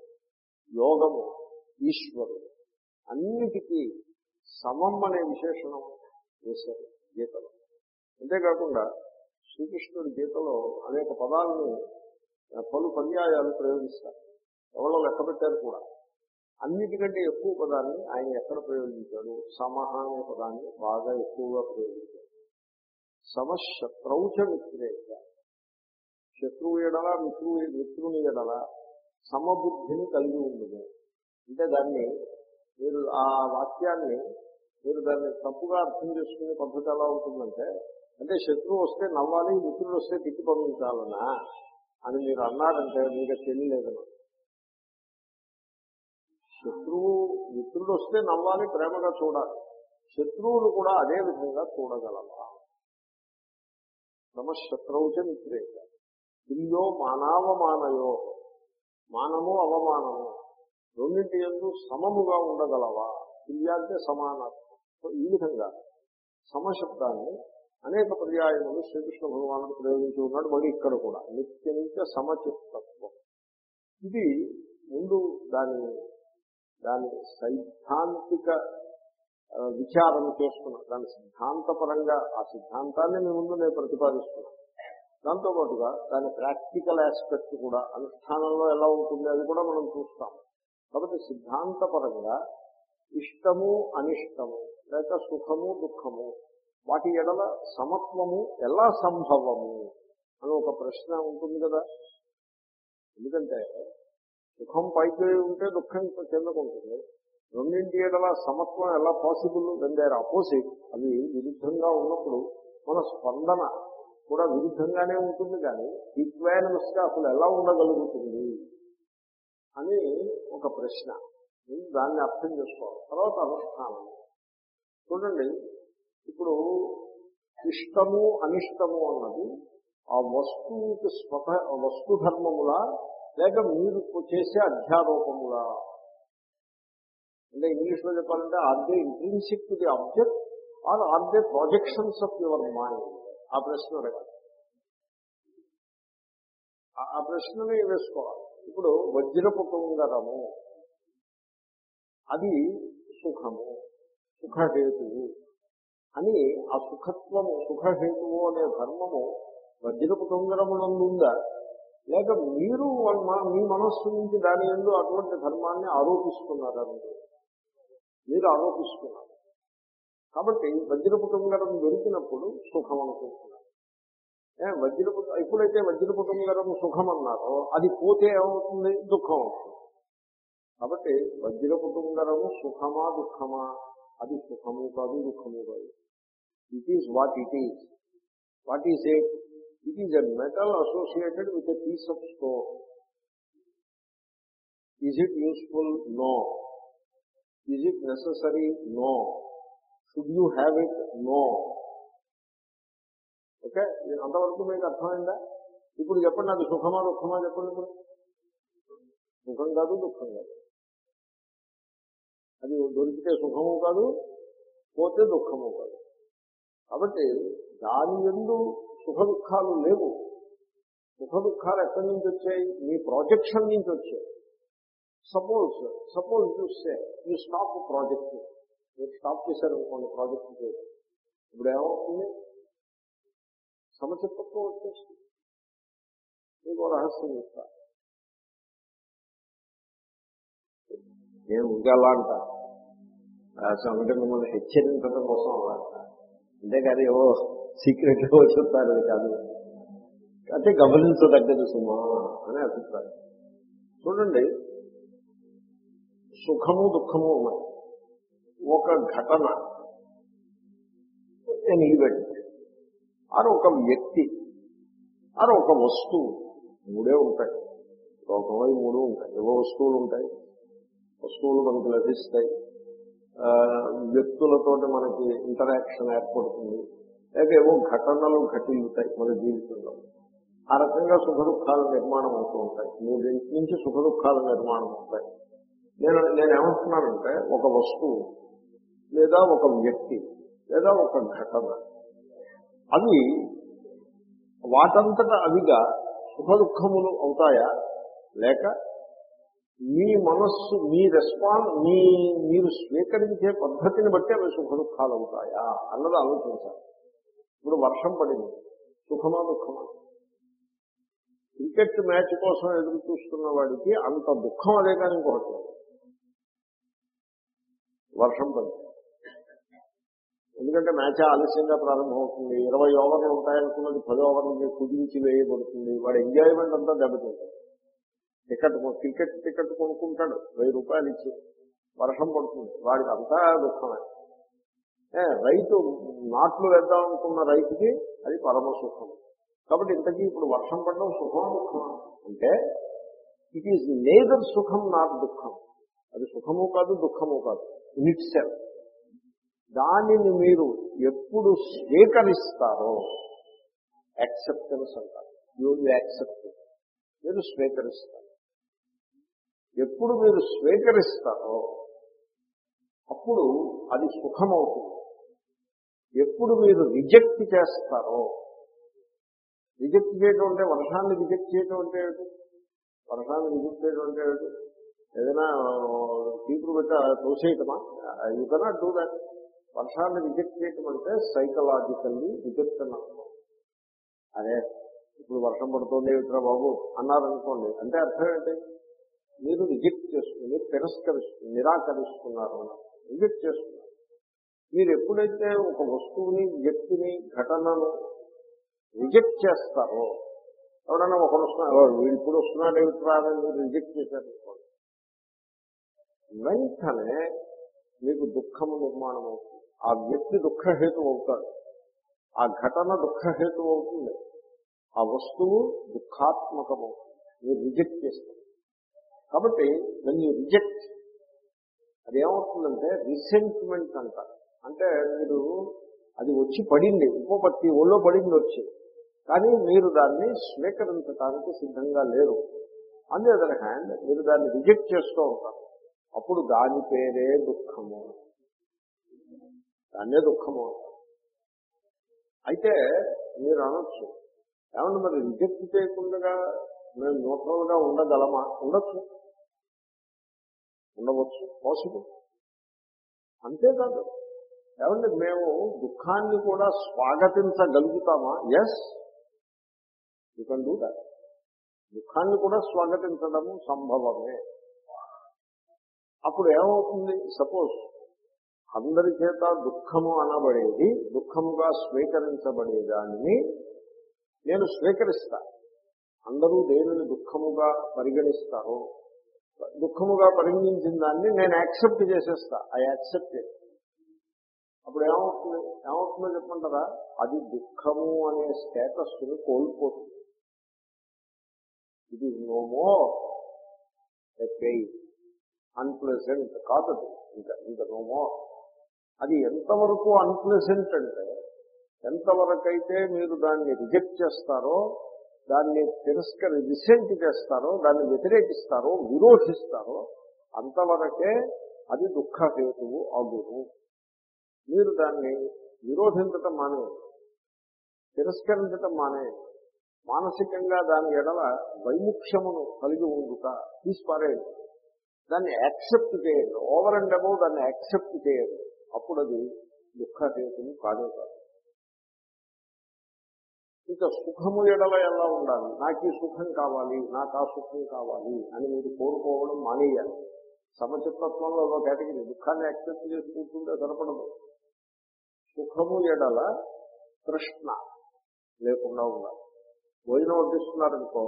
యోగము ఈశ్వరుడు అన్నిటికీ సమం అనే విశేషణం చేశారు. గీతలో. అంతేకాకుండా శ్రీకృష్ణుడి గీతలో అనేక పదాలను పలు పర్యాయాలు ప్రయోగిస్తారు. ఎవరో లెక్క పెట్టారు కూడా. అన్నిటికంటే ఎక్కువ పదాన్ని ఆయన ఎక్కడ ప్రయోగించాడు? సమహ అనే పదాన్ని బాగా ఎక్కువగా ప్రయోగించాడు. సమశత్రౌచ వ్యతిరేక శత్రువు ఎడల మిత్రువు మిత్రుని ఎడల సమబుద్ధిని కలిగి ఉండదు అంటే దాన్ని మీరు ఆ వాక్యాన్ని మీరు దాన్ని తప్పుగా అర్థం చేసుకునే పద్ధతి ఎలా ఉంటుందంటే అంటే శత్రువు వస్తే నవ్వాలి మిత్రుడు వస్తే తిట్టి పంపించాలనా అని మీరు అన్నారంటే మీకు తెలియలేదు శత్రువు మిత్రుడు వస్తే నవ్వాలి ప్రేమగా చూడాలి. శత్రువులు కూడా అదే విధంగా చూడగలవా సమశత్రవుచ మిత్రేక ప్రియో మానవమానయో. మానము అవమానము. రెండింటి ఎందు సమముగా ఉండగలవా? ఇల్లు అంటే సమానత్వం ఈ విధంగా సమశబ్దాన్ని అనేక పర్యాయములు శ్రీకృష్ణ భగవానుడు ప్రయోగించి ఉన్నాడు మళ్ళీ ఇక్కడ కూడా. నిత్యంచ సమచిత్తత్వం. ఇది ముందు దాని దాని సైద్ధాంతిక విచారణ చేసుకున్నాను దాని సిద్ధాంతపరంగా ఆ సిద్ధాంతాన్ని మీ ముందు నేను ప్రతిపాదిస్తున్నాను. దాంతో పాటుగా దాని ప్రాక్టికల్ ఆస్పెక్ట్ కూడా అనుష్ఠానంలో ఎలా ఉంటుంది అది కూడా మనం చూస్తాం. కాబట్టి సిద్ధాంతపరంగా ఇష్టము అనిష్టము లేక సుఖము దుఃఖము. వాటి ఎడల సమత్వము ఎలా సంభవము? అని ఒక ప్రశ్న ఉంటుంది కదా. ఎందుకంటే సుఖం పైకి ఉంటే దుఃఖం కిందకు ఉంటుంది. రెండింటి ఎడల సమత్వం ఎలా పాసిబుల్ దెన్ అపోజిట్ అవి విరుద్ధంగా ఉన్నప్పుడు మన స్పందన కూడా విరుద్ధంగానే ఉంటుంది కానీ ఈక్వానిమస్గా అసలు ఎలా ఉండగలుగుతుంది? అని ఒక ప్రశ్న. దాన్ని అర్థం చేసుకోవాలి. తర్వాత అనుష్ఠానం చూడండి ఇప్పుడు ఇష్టము అనిష్టము అన్నది ఆ వస్తువుకి స్వత వస్తు ధర్మములా లేక మీరు చేసే అధ్యారోపములా. అంటే ఇంగ్లీష్లో చెప్పాలంటే are they intrinsic to the object or or they projections of your mind ఆ ప్రశ్న అడగాలి. ఆ- ప్రశ్నని వేసుకోవాలి. ఇప్పుడు వజ్రపు తుంగరము అది సుఖము. సుఖహేతువు అని ఆ సుఖత్వము సుఖహేతువు అనే ధర్మము వజ్రపు తుంగరమునందుందా లేక మీరు మీ మనస్సు నుంచి దాని ఎందు అటువంటి ధర్మాన్ని ఆరోపిస్తున్నారా మీరు? మీరు ఆరోపిస్తున్నారు. కాబట్టి వజ్రపు తుంగరం దొరికినప్పుడు సుఖం అనుకుంటున్నారు. ఏ వజ్రపు ఎప్పుడైతే వజ్రపు తుంగరం సుఖం అన్నారో అది పోతే ఏమవుతుంది? దుఃఖం అవుతుంది. కాబట్టి వజ్రపు కుటుంబరము సుఖమా దుఃఖమా? అది సుఖము కాదు దుఃఖము కాదు it is what it is what is it it is a metal associated with a piece of stone is it useful no is it necessary no should you have it no okay అంతవరకు మీకు అర్థమైందా ఇప్పుడు చెప్పండి అది సుఖమా దుఃఖమా చెప్పండి ఇప్పుడు సుఖం కాదు దుఃఖం కాదు అది దొరికితే సుఖము కాదు పోతే దుఃఖము కాదు. కాబట్టి దాని ఎందు సుఖ దుఃఖాలు లేవు. సుఖ దుఃఖాలు ఎక్కడి నుంచి వచ్చాయి? మీ ప్రాజెక్షన్ నుంచి వచ్చాయి. సపోజ్ సపోజ్ చూస్తే ఈ స్టాప్ ప్రాజెక్ట్ మీరు స్టాప్ చేశారు కొన్ని ప్రాజెక్ట్ చేయడం. ఇప్పుడు ఏమవుతుంది? సమచిత్తత్వం వచ్చేస్తుంది. మీకు రహస్యం చెప్తా. నేను ఇంకా అలా అంటాను అంటే మిమ్మల్ని హెచ్చరించడం కోసం అలా అంట అంతేకాదు ఏవో సీక్రెట్ చెప్తారు కాదు. అంటే గమనించదగ్గది సుమా అనే అభిప్రాయం. చూడండి సుఖము దుఃఖము ఉన్నాయి. ఒక ఘటన నేను ఈవెంట్ అది ఒక వ్యక్తి అది ఒక వస్తువు మూడే ఉంటాయి. లోకంలో మూడు ఉంటాయి. ఏవో వస్తువులు ఉంటాయి. వస్తువులు మనకు లభిస్తాయి. వ్యక్తులతో మనకి ఇంటరాక్షన్ ఏర్పడుతుంది. లేక ఏవో ఘటనలు ఘటిల్లుతాయి మన జీవితంలో. ఆ రకంగా సుఖ దుఃఖాల నిర్మాణం అవుతూ ఉంటాయి. మూడింటి నుంచి సుఖ దుఃఖాల నిర్మాణం అవుతాయి. నేను నేనేమంటున్నానంటే ఒక వస్తువు లేదా ఒక వ్యక్తి లేదా ఒక ఘటన అవి వాటంతట అవిగా సుఖ దుఃఖములు అవుతాయా? లేక మీ మనస్సు మీ రెస్పాన్స్ మీ మీరు స్వీకరించే పద్ధతిని బట్టి అవి సుఖ దుఃఖాలు అవుతాయా అన్నది ఆలోచించాలి. ఇప్పుడు వర్షం పడింది. సుఖమా దుఃఖమా? క్రికెట్ మ్యాచ్ కోసం ఎదురు చూస్తున్న వాడికి అంత దుఃఖం అదే కానీ ఇంకొకటి వర్షం పడింది. ఎందుకంటే మ్యాచ్ ఆలస్యంగా ప్రారంభమవుతుంది. ఇరవై ఓవర్లు ఉంటాయనుకున్నది పది ఓవర్లకి కుదించి వేయబడుతుంది. వాడు ఎంజాయ్మెంట్ అంతా దెబ్బతింటుంది. టికెట్ కొ- క్రికెట్ టికెట్ కొనుక్కుంటాడు. వెయ్యి రూపాయలు ఇచ్చి వర్షం పడుతుంది. వాడికి అంతా దుఃఖమే. రైతు నాట్లు వేద్దాం అనుకున్న రైతుకి అది పరమ సుఖం. కాబట్టి ఇంతకీ ఇప్పుడు వర్షం పడడం సుఖం దుఃఖం అంటే ఇట్ ఈజ్ నేదర్ సుఖం నాట్ దుఃఖం. అది సుఖము కాదు దుఃఖము కాదు. ఇన్ ఇట్ సెల్ఫ్ దానిని మీరు ఎప్పుడు స్వీకరిస్తారో యాక్సెప్టెన్స్ అంటారు. యూ యాక్సెప్ట్ మీరు స్వీకరిస్తారు. ఎప్పుడు మీరు స్వీకరిస్తారో అప్పుడు అది సుఖమవుతుంది. ఎప్పుడు మీరు రిజెక్ట్ చేస్తారో రిజెక్ట్ చేయటం అంటే వర్షాన్ని రిజెక్ట్ చేయటం అంటే ఏమిటి? వర్షాన్ని రిజెక్ట్ చేయడం అంటే ఏమిటి? ఏదైనా చీపురు పెట్ట తోసేయటమా? You cannot do that. వర్షాన్ని రిజెక్ట్ చేయటం అంటే సైకలాజికల్లీ రిజెక్ట్ అని అర్థం. అదే ఇప్పుడు వర్షం పడుతుంది ఏమిట్రా బాబు? అన్నారనుకోండి అంటే అర్థం ఏంటి? మీరు రిజెక్ట్ చేసుకుని మీరు తిరస్కరిస్తున్నారు నిరాకరిస్తున్నారు రిజెక్ట్ చేస్తున్నారు మీరు ఎప్పుడైతే ఒక వస్తువుని వ్యక్తిని ఘటనను రిజెక్ట్ చేస్తారో ఎవడన్నా ఒకడు వస్తున్నారు వీడు ఇప్పుడు వస్తున్నాడు ఏమిట్రా అని మీరు రిజెక్ట్ చేశారు వెంటనే మీకు దుఃఖము నిర్మాణం అవుతుంది. ఆ వ్యక్తి దుఃఖహేతు అవుతాడు. ఆ ఘటన దుఃఖహేతు అవుతుంది. ఆ వస్తువు దుఃఖాత్మకమవుతుంది. మీరు రిజెక్ట్ చేస్తారు. కాబట్టి వెన్ యూ రిజెక్ట్ అది ఏమవుతుందంటే రిసెంట్మెంట్ అంటారు. అంటే మీరు అది వచ్చి పడింది ఉపపత్తి ఒళ్ళో పడింది వచ్చి. కానీ మీరు దాన్ని స్వీకరించడానికి సిద్ధంగా లేరు. ఆన్ ది అదర్ హ్యాండ్ మీరు దాన్ని రిజెక్ట్ చేస్తూ ఉంటారు. అప్పుడు దాని పేరే దుఃఖము. దాన్నే దుఃఖము అయితే మీరు అనొచ్చు. ఏమన్నా మరి రిజెక్ట్ చేయకుండా మేము న్యూట్రల్గా ఉండగలమా? ఉండొచ్చు. ఉండవచ్చు. పాసిబుల్ అంతేకాదు ఏమంటే మేము దుఃఖాన్ని కూడా స్వాగతించగలుగుతామా? Yes you can do that దుఃఖాన్ని కూడా స్వాగతించడము సంభవమే. అప్పుడు ఏమవుతుంది? సపోజ్ అందరి చేత దుఃఖము అనబడేది దుఃఖముగా స్వీకరించబడేదాన్ని నేను స్వీకరిస్తా. అందరూ దేనిని దుఃఖముగా పరిగణిస్తారో దుఃఖముగా పరిగణించిన దాన్ని నేను యాక్సెప్ట్ చేసేస్తా. ఐ యాక్సెప్ట్ అప్పుడు ఏమవుతుంది? ఏమవుతుందో చెప్పంటారా అది దుఃఖము అనే స్టేటస్ని కోల్పోతుంది ఇది no more a pain unpleasant కాదు ఇంకా ఇంకా నో మోర్ అది ఎంతవరకు అన్ప్లెజెంట్ అంటే ఎంతవరకైతే మీరు దాన్ని రిజెక్ట్ చేస్తారో దాన్ని తిరస్కరి రిసెంట్ చేస్తారో దాన్ని వ్యతిరేకిస్తారో విరోధిస్తారో అంతవరకే అది దుఃఖహేతువు అగురు మీరు దాన్ని విరోధించటం మానే తిరస్కరించటం మానే మానసికంగా దాని ఎడల వైముఖ్యమును కలిగి ఉండుట తీసిపారేయండి దాన్ని యాక్సెప్ట్ చేయండి. ఓవర్ అండ్ అబౌవ్ దాన్ని యాక్సెప్ట్ చేయండి. అప్పుడు అది దుఃఖహేతువు కాదే కాదు. ఇంకా సుఖము ఎడల ఎలా ఉండాలి? నాకు ఈ సుఖం కావాలి నాకు ఆ సుఖం కావాలి అని మీరు కోరుకోవడం మానేయాలి. సమచిత్తత్వంలో ఒక కేటగిరీ. దుఃఖాన్ని యాక్సెప్ట్ చేసి కూర్చుంటే సరిపడదు. సుఖము ఎడల తృష్ణ లేకుండా ఉండాలి. భోజనం వడ్డిస్తున్నారనుకో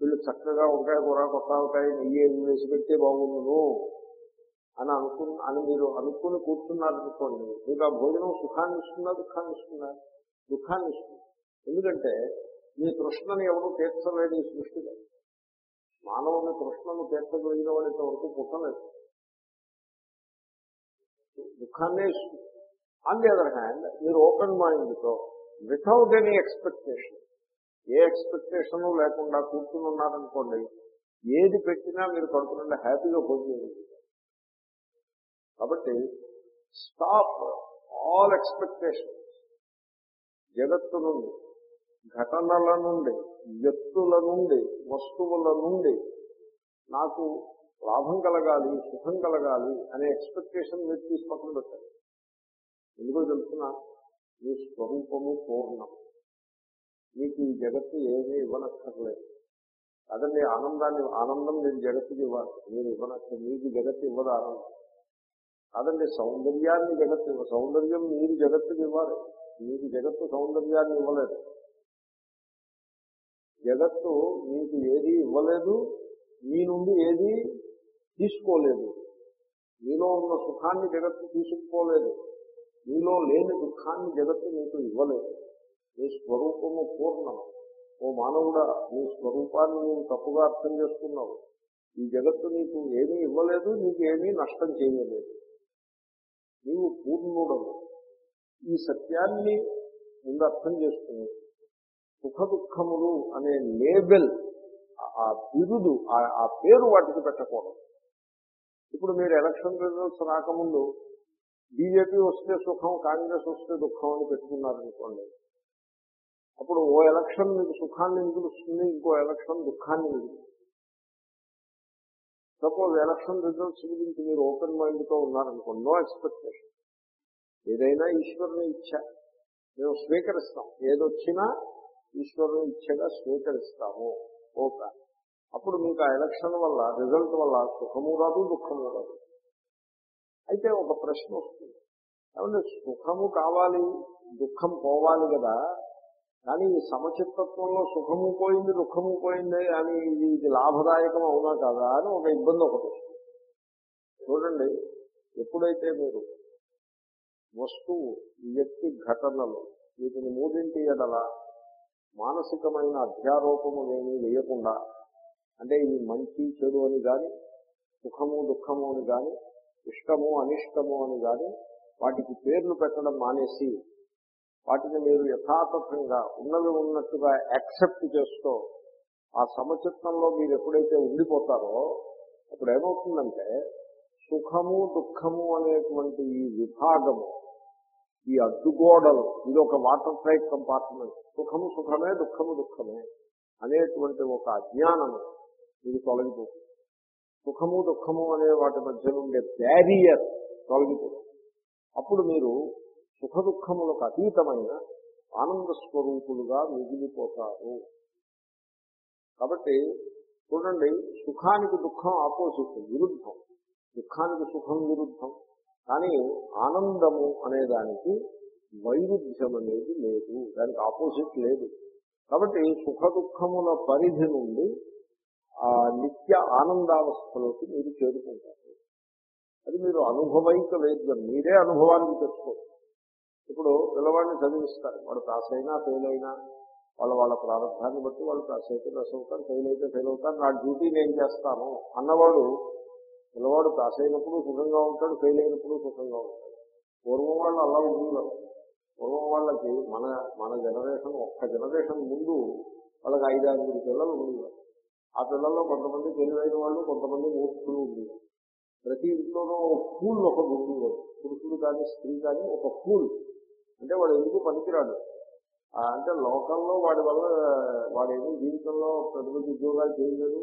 వీళ్ళు చక్కగా వంకాయ కూర కొత్త వంకాయ నెయ్యి వేసి పెడితే బాగుండును అని అనుకు అని మీరు అనుకుని కూర్చున్నారనుకోండి మీకు ఆ భోజనం సుఖాన్ని ఇస్తుందా దుఃఖాన్ని ఇస్తుందా దుఃఖాన్ని ఇస్తుంది ఎందుకంటే మీ తృష్ణని ఎవరు తీర్చలేని ఈ సృష్టిలో. మానవుని తృష్ణను తీర్చగలిగిన వాడు ఇంతవరకు పుట్టలేదు. దుఃఖాన్నే ఆన్ ది అదర్ హ్యాండ్ మీరు ఓపెన్ మైండ్తో వితౌట్ ఎనీ ఎక్స్పెక్టేషన్ ఏ ఎక్స్పెక్టేషన్ లేకుండా కూర్చుని ఉన్నారనుకోండి ఏది పెట్టినా మీరు కడుపునంటే హ్యాపీగా పోయింది కాబట్టి స్టాప్ ఆల్ ఎక్స్పెక్టేషన్ జగత్తు నుండి ఘటనల నుండి వ్యక్తుల నుండి వస్తువుల నుండి నాకు లాభం కలగాలి సుఖం కలగాలి అనే ఎక్స్పెక్టేషన్ మీరు తీసి పక్కన పెట్టారు. ఎందుకో తెలుసిన? మీ స్వరూపము పూర్ణం. మీకు ఈ జగత్తు ఏమీ ఇవ్వనక్కర్లేదు. అదండి ఆనందాన్ని ఆనందం మీరు జగత్తుకి ఇవ్వాలి మీరు ఇవ్వనక్కర్ మీకు జగత్తు ఇవ్వదు ఆనందం. అదండి సౌందర్యాన్ని జగత్తు సౌందర్యం మీరు జగత్తుకి ఇవ్వాలి. మీకు జగత్తు సౌందర్యాన్ని ఇవ్వలేదు. జగత్తు మీకు ఏది ఇవ్వలేదు మీ నుండి ఏది తీసుకోలేదు. మీలో ఉన్న సుఖాన్ని జగత్తు తీసుకుపోలేదు. మీలో లేని దుఃఖాన్ని జగత్తు మీకు ఇవ్వలేదు. మీ స్వరూపము పూర్ణం. ఓ మానవుడా నీ స్వరూపాన్ని నీవు తప్పుగా అర్థం చేసుకున్నావు. ఈ జగత్తు నీకు ఏమీ ఇవ్వలేదు నీకు ఏమీ నష్టం చేయలేదు. నీవు పూర్ణుడము ఈ సత్యాన్ని ముందు అర్థం చేసుకుని సుఖ దుఃఖములు అనే లేబెల్ ఆ బిరుదు ఆ పేరు వాటికి పెట్టకూడదు. ఇప్పుడు మీరు ఎలక్షన్ రిజల్ట్స్ రాకముందు బీజేపీ వస్తే సుఖం కాంగ్రెస్ వస్తే దుఃఖం అని పెట్టుకున్నారనుకోండి. అప్పుడు ఓ ఎలక్షన్ మీకు సుఖాన్ని మిగులుస్తుంది ఇంకో ఎలక్షన్ దుఃఖాన్ని మిగులుస్తుంది సపోజ్ ఎలక్షన్ రిజల్ట్స్ గురించి మీరు ఓపెన్ మైండ్తో ఉన్నారనుకోండి నో ఎక్స్పెక్టేషన్. ఏదైనా ఈశ్వరుని ఇచ్చ మేము స్వీకరిస్తాం. ఏదొచ్చినా ఈశ్వరుని ఇచ్చగా స్వీకరిస్తాము. ఓకే అప్పుడు మీకు ఆ ఎలక్షన్ వల్ల రిజల్ట్ వల్ల సుఖము రాదు దుఃఖము రాదు. అయితే ఒక ప్రశ్న వస్తుంది. ఏమంటే సుఖము కావాలి దుఃఖం పోవాలి కదా కానీ ఈ సమచిత్తత్వంలో సుఖము పోయింది దుఃఖము పోయింది అని ఇది ఇది లాభదాయకం అవునా కాదా అని ఒక ఇబ్బంది ఒకటి వస్తుంది. చూడండి ఎప్పుడైతే మీరు వస్తువు వ్యక్తి ఘటనలు వీటిని మూడింటి ఎడల మానసికమైన అధ్యారోపము లేని వేయకుండా అంటే ఇది మంచి చెడు అని కానీ సుఖము దుఃఖము అని కానీ ఇష్టము అనిష్టము అని కానీ వాటికి పేర్లు పెట్టడం మానేసి వాటిని మీరు యథాతథంగా ఉన్నవి ఉన్నట్టుగా యాక్సెప్ట్ చేస్తూ ఆ సమచిత్తంలో మీరు ఎప్పుడైతే ఉండిపోతారో అప్పుడు ఏమవుతుందంటే సుఖము దుఃఖము అనేటువంటి ఈ విభాగము ఈ అడ్డుగోడలు ఇది ఒక వాటర్ టైప్ కంపార్ట్మెంట్. సుఖము సుఖమే దుఃఖము దుఃఖమే అనేటువంటి ఒక అజ్ఞానము ఇది తొలగిపోతుంది. సుఖము దుఃఖము అనే వాటి మధ్య ఉండే బ్యారియర్ తొలగిపోతుంది. అప్పుడు మీరు సుఖ దుఃఖములకు అతీతమైన ఆనంద స్వరూపులుగా మిగిలిపోతారు. కాబట్టి చూడండి సుఖానికి దుఃఖం ఆపోజిట్ విరుద్ధం. దుఃఖానికి సుఖం విరుద్ధం. కానీ ఆనందము అనే దానికి వైరుధ్యం అనేది లేదు. దానికి ఆపోజిట్ లేదు. కాబట్టి సుఖ దుఃఖముల పరిధి నుండి ఆ నిత్య ఆనందావస్థలోకి మీరు చేరుకుంటారు. అది మీరు అనుభవైక వేద్యం. మీరే అనుభవానికి తెచ్చుకోవచ్చు ఇప్పుడు పిల్లవాడిని చదివిస్తారు. వాడు పాస్ అయినా ఫెయిల్ అయినా వాళ్ళ వాళ్ళ ప్రారంభాన్ని బట్టి వాళ్ళు పాస్ అయితే పాస్ అవుతారు ఫెయిల్ అయితే ఫెయిల్ అవుతారు. నా డ్యూటీ నేను చేస్తాను? అన్నవాడు పిల్లవాడు పాస్ అయినప్పుడు సుఖంగా ఉంటాడు ఫెయిల్ అయినప్పుడు సుఖంగా ఉంటాడు. పూర్వం వాళ్ళు అలా ఉండేవారు. పూర్వం వాళ్ళకి మన మన జనరేషన్ ఒక్క జనరేషన్ ముందు వాళ్ళకి ఐదు ఆరుగురు పిల్లలు ఉండేవారు. ఆ పిల్లల్లో కొంతమంది తెలివైన వాళ్ళు కొంతమంది మూర్ఖులు ఉండేవారు. ప్రతి ఇంట్లోనూ ఒక పూల్ ఒకటి ఉండేవాడు పురుషుడు కానీ స్త్రీ కానీ ఒక పూల్ అంటే వాడు ఎందుకు పనికిరాడు? అంటే లోకంలో వాడి వల్ల వాడేమీ జీవితంలో పెద్ద పెద్ద ఉద్యోగాలు చేయలేదు.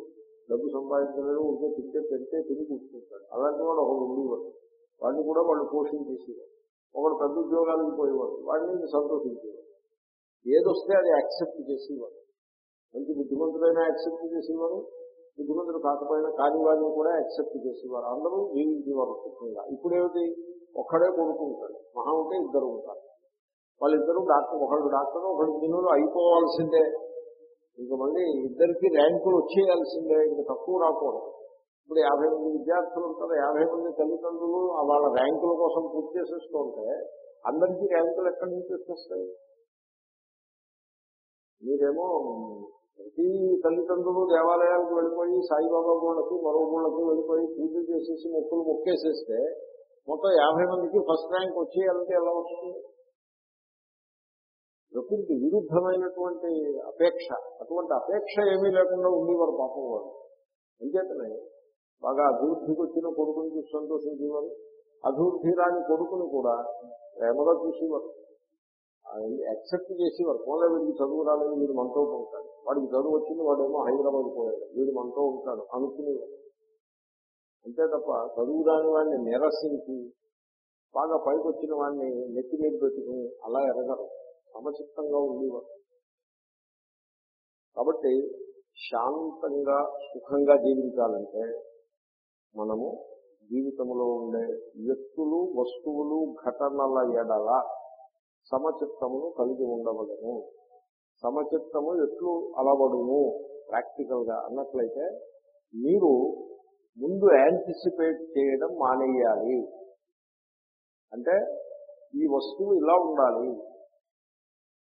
డబ్బు సంపాదించలేదు ఉంటే తింటే పెడితే తిరిగి కూర్చుంటాడు అలాంటి వాడు ఒకడు ఉండేవాడు. వాడిని కూడా వాళ్ళు పోషించేసేవాడు ఒకడు పెద్ద ఉద్యోగాలకు పోయేవాడు. వాడిని సంతోషించేవాడు. ఏదొస్తే అది యాక్సెప్ట్ చేసేవాడు. మంచి బుద్ధిమంతుడైనా యాక్సెప్ట్ చేసేవారు బుద్ధిమంతుడు కాకపోయినా కాని వాడిని కూడా యాక్సెప్ట్ చేసేవారు. అందరూ జీవించేవారు సుఖంగా. ఇప్పుడేమిటి ఒక్కడే కొడుకుంటాడు మహా ఉంటే ఇద్దరు ఉంటారు. వాళ్ళిద్దరూ డాక్టర్ ఒకళ్ళు డాక్టర్ ఒకళ్ళు ఇంజనీరు అయిపోవాల్సిందే. ఇంక మళ్ళీ ఇద్దరికి ర్యాంకులు వచ్చేయాల్సిందే ఇంక తక్కువ రాకూడదు. ఇప్పుడు యాభై మంది విద్యార్థులు ఉంటారు యాభై మంది తల్లిదండ్రులు వాళ్ళ ర్యాంకుల కోసం పూర్తి చేసేస్తుంటే అందరికీ ర్యాంకులు ఎక్కడి నుంచి వచ్చేస్తాయి? మీరేమో ప్రతి తల్లిదండ్రులు దేవాలయాలకు వెళ్ళిపోయి సాయిబాబా గుళ్ళకి మరో గుళ్ళకి వెళ్ళిపోయి పూజలు చేసేసి మొక్కులు మొక్కేసేస్తే మొత్తం యాభై మందికి ఫస్ట్ ర్యాంక్ వచ్చేయాలంటే ఎలా వస్తుంది? ప్రకృతి విరుద్ధమైనటువంటి అపేక్ష. అటువంటి అపేక్ష ఏమీ లేకుండా ఉండేవారు పాపం వాడు అంచేతనే బాగా అభివృద్ధికి వచ్చిన కొడుకుని చూసి సంతోషించేవారు. అభివృద్ధి రాని కొడుకుని కూడా ప్రేమగా చూసేవారు. యాక్సెప్ట్ చేసేవారు. పోలే వీడికి చదువు రాలేదు వీడు మనతో ఉంటాడు. వాడికి చదువు వచ్చింది వాడేమో హైదరాబాద్ పోయాడు. వీడు మనతో ఉంటాడు అనుకునేవారు. అంతే తప్ప చదువు రాని వాడిని నిరసించి బాగా పైకి వచ్చిన వాడిని నెత్తి మీద పెట్టుకుని అలా ఎరగరు. సమచిత్తంగా ఉండేవారు. కాబట్టి శాంతంగా సుఖంగా జీవించాలంటే మనము జీవితంలో ఉండే వ్యక్తులు వస్తువులు ఘటనల ఎడల సమచిత్తమును కలిగి ఉండవలము సమచిత్తము ఎట్లు అలవడును? ప్రాక్టికల్గా అన్నట్లయితే మీరు ముందు యాంటిసిపేట్ చేయడం మానేయాలి. అంటే ఈ వస్తువు ఇలా ఉండాలి.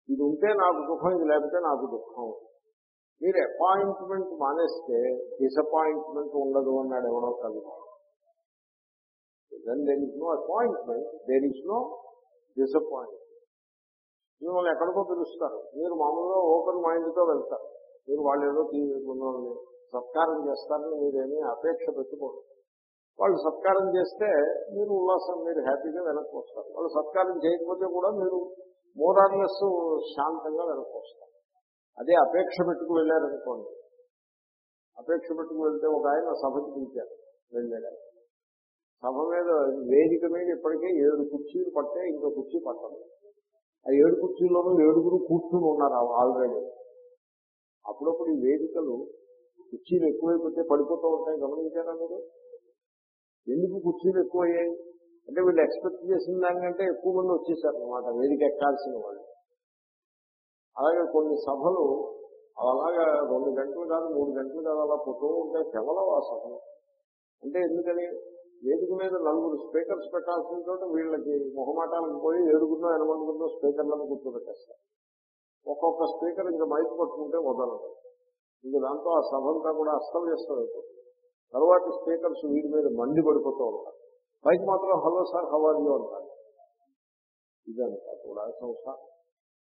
ఇది ఉంటే నాకు దుఃఖం ఇది లేకపోతే నాకు దుఃఖం. మీరు అపాయింట్మెంట్ మానేస్తే డిసప్పాయింట్మెంట్ ఉండదు అన్నాడు ఎవడో కాదు then there is no appointment there is no disappointment మిమ్మల్ని ఎక్కడికో పిలుస్తారు. మీరు మామూలుగా ఓపెన్ మైండ్తో వెళ్తారు. మీరు వాళ్ళు ఏదో తీ- మిమ్మల్ని సత్కారం చేస్తారని మీరేమీ అపేక్ష పెట్టుకోరు. వాళ్ళు సత్కారం చేస్తే మీరు ఉల్లాసం మీరు హ్యాపీగా వెనక్కి వస్తారు. వాళ్ళు సత్కారం చేయకపోతే కూడా మీరు మోరార్లెస్ శాంతంగా వెనక్కి వస్తారు అదే అపేక్ష పెట్టుకు వెళ్ళారనుకోండి. అపేక్ష పెట్టుకు వెళ్తే ఒక ఆయన సభకి పిలిచారు వెళ్ళాడు సభ మీద వేదిక మీద ఇప్పటికే ఏడు కుర్చీలు పట్టే ఇంకో కుర్చీ పట్టదు. ఆ ఏడు కుర్చీల్లోనూ ఏడుగురు కూర్చుని ఉన్నారు ఆల్రెడీ. అప్పుడప్పుడు ఈ వేదికలు కుర్చీలు ఎక్కువైపోతే పడిపోతూ ఉంటాయి. గమనించారా మీరు? ఎందుకు కుర్చీలు ఎక్కువయ్యాయి? అంటే వీళ్ళు ఎక్స్పెక్ట్ చేసిన దానికంటే ఎక్కువ మంది వచ్చేసారు అనమాట వేదిక ఎక్కాల్సిన వాళ్ళు. అలాగే కొన్ని సభలు అలాగా రెండు గంటలు కాదు మూడు గంటలు కాదు అలా పోతూ ఉంటే కేవలం ఆ సభలు. అంటే ఎందుకని? వేదిక మీద నలుగురు స్పీకర్స్ పెట్టాల్సిన చోట వీళ్ళకి మొహమాటాలకు పోయి ఏడుగున్నో ఎనమందుకున్నో స్పీకర్లను కూర్చోబెట్టేస్తారు. ఒక్కొక్క స్పీకర్ ఇంకా మైక్ పట్టుకుంటే వదలదు ఇంకా దాంతో ఆ సభంతా కూడా అస్తవ్యస్తం అయిపోతుంది తర్వాత స్పీకర్స్ వీడి మీద మండి పడిపోతూ ఉంటారు. పైకి మాత్రం హలో సార్ హవారియో అంటారు. ఇదంతా కూడా సంసారం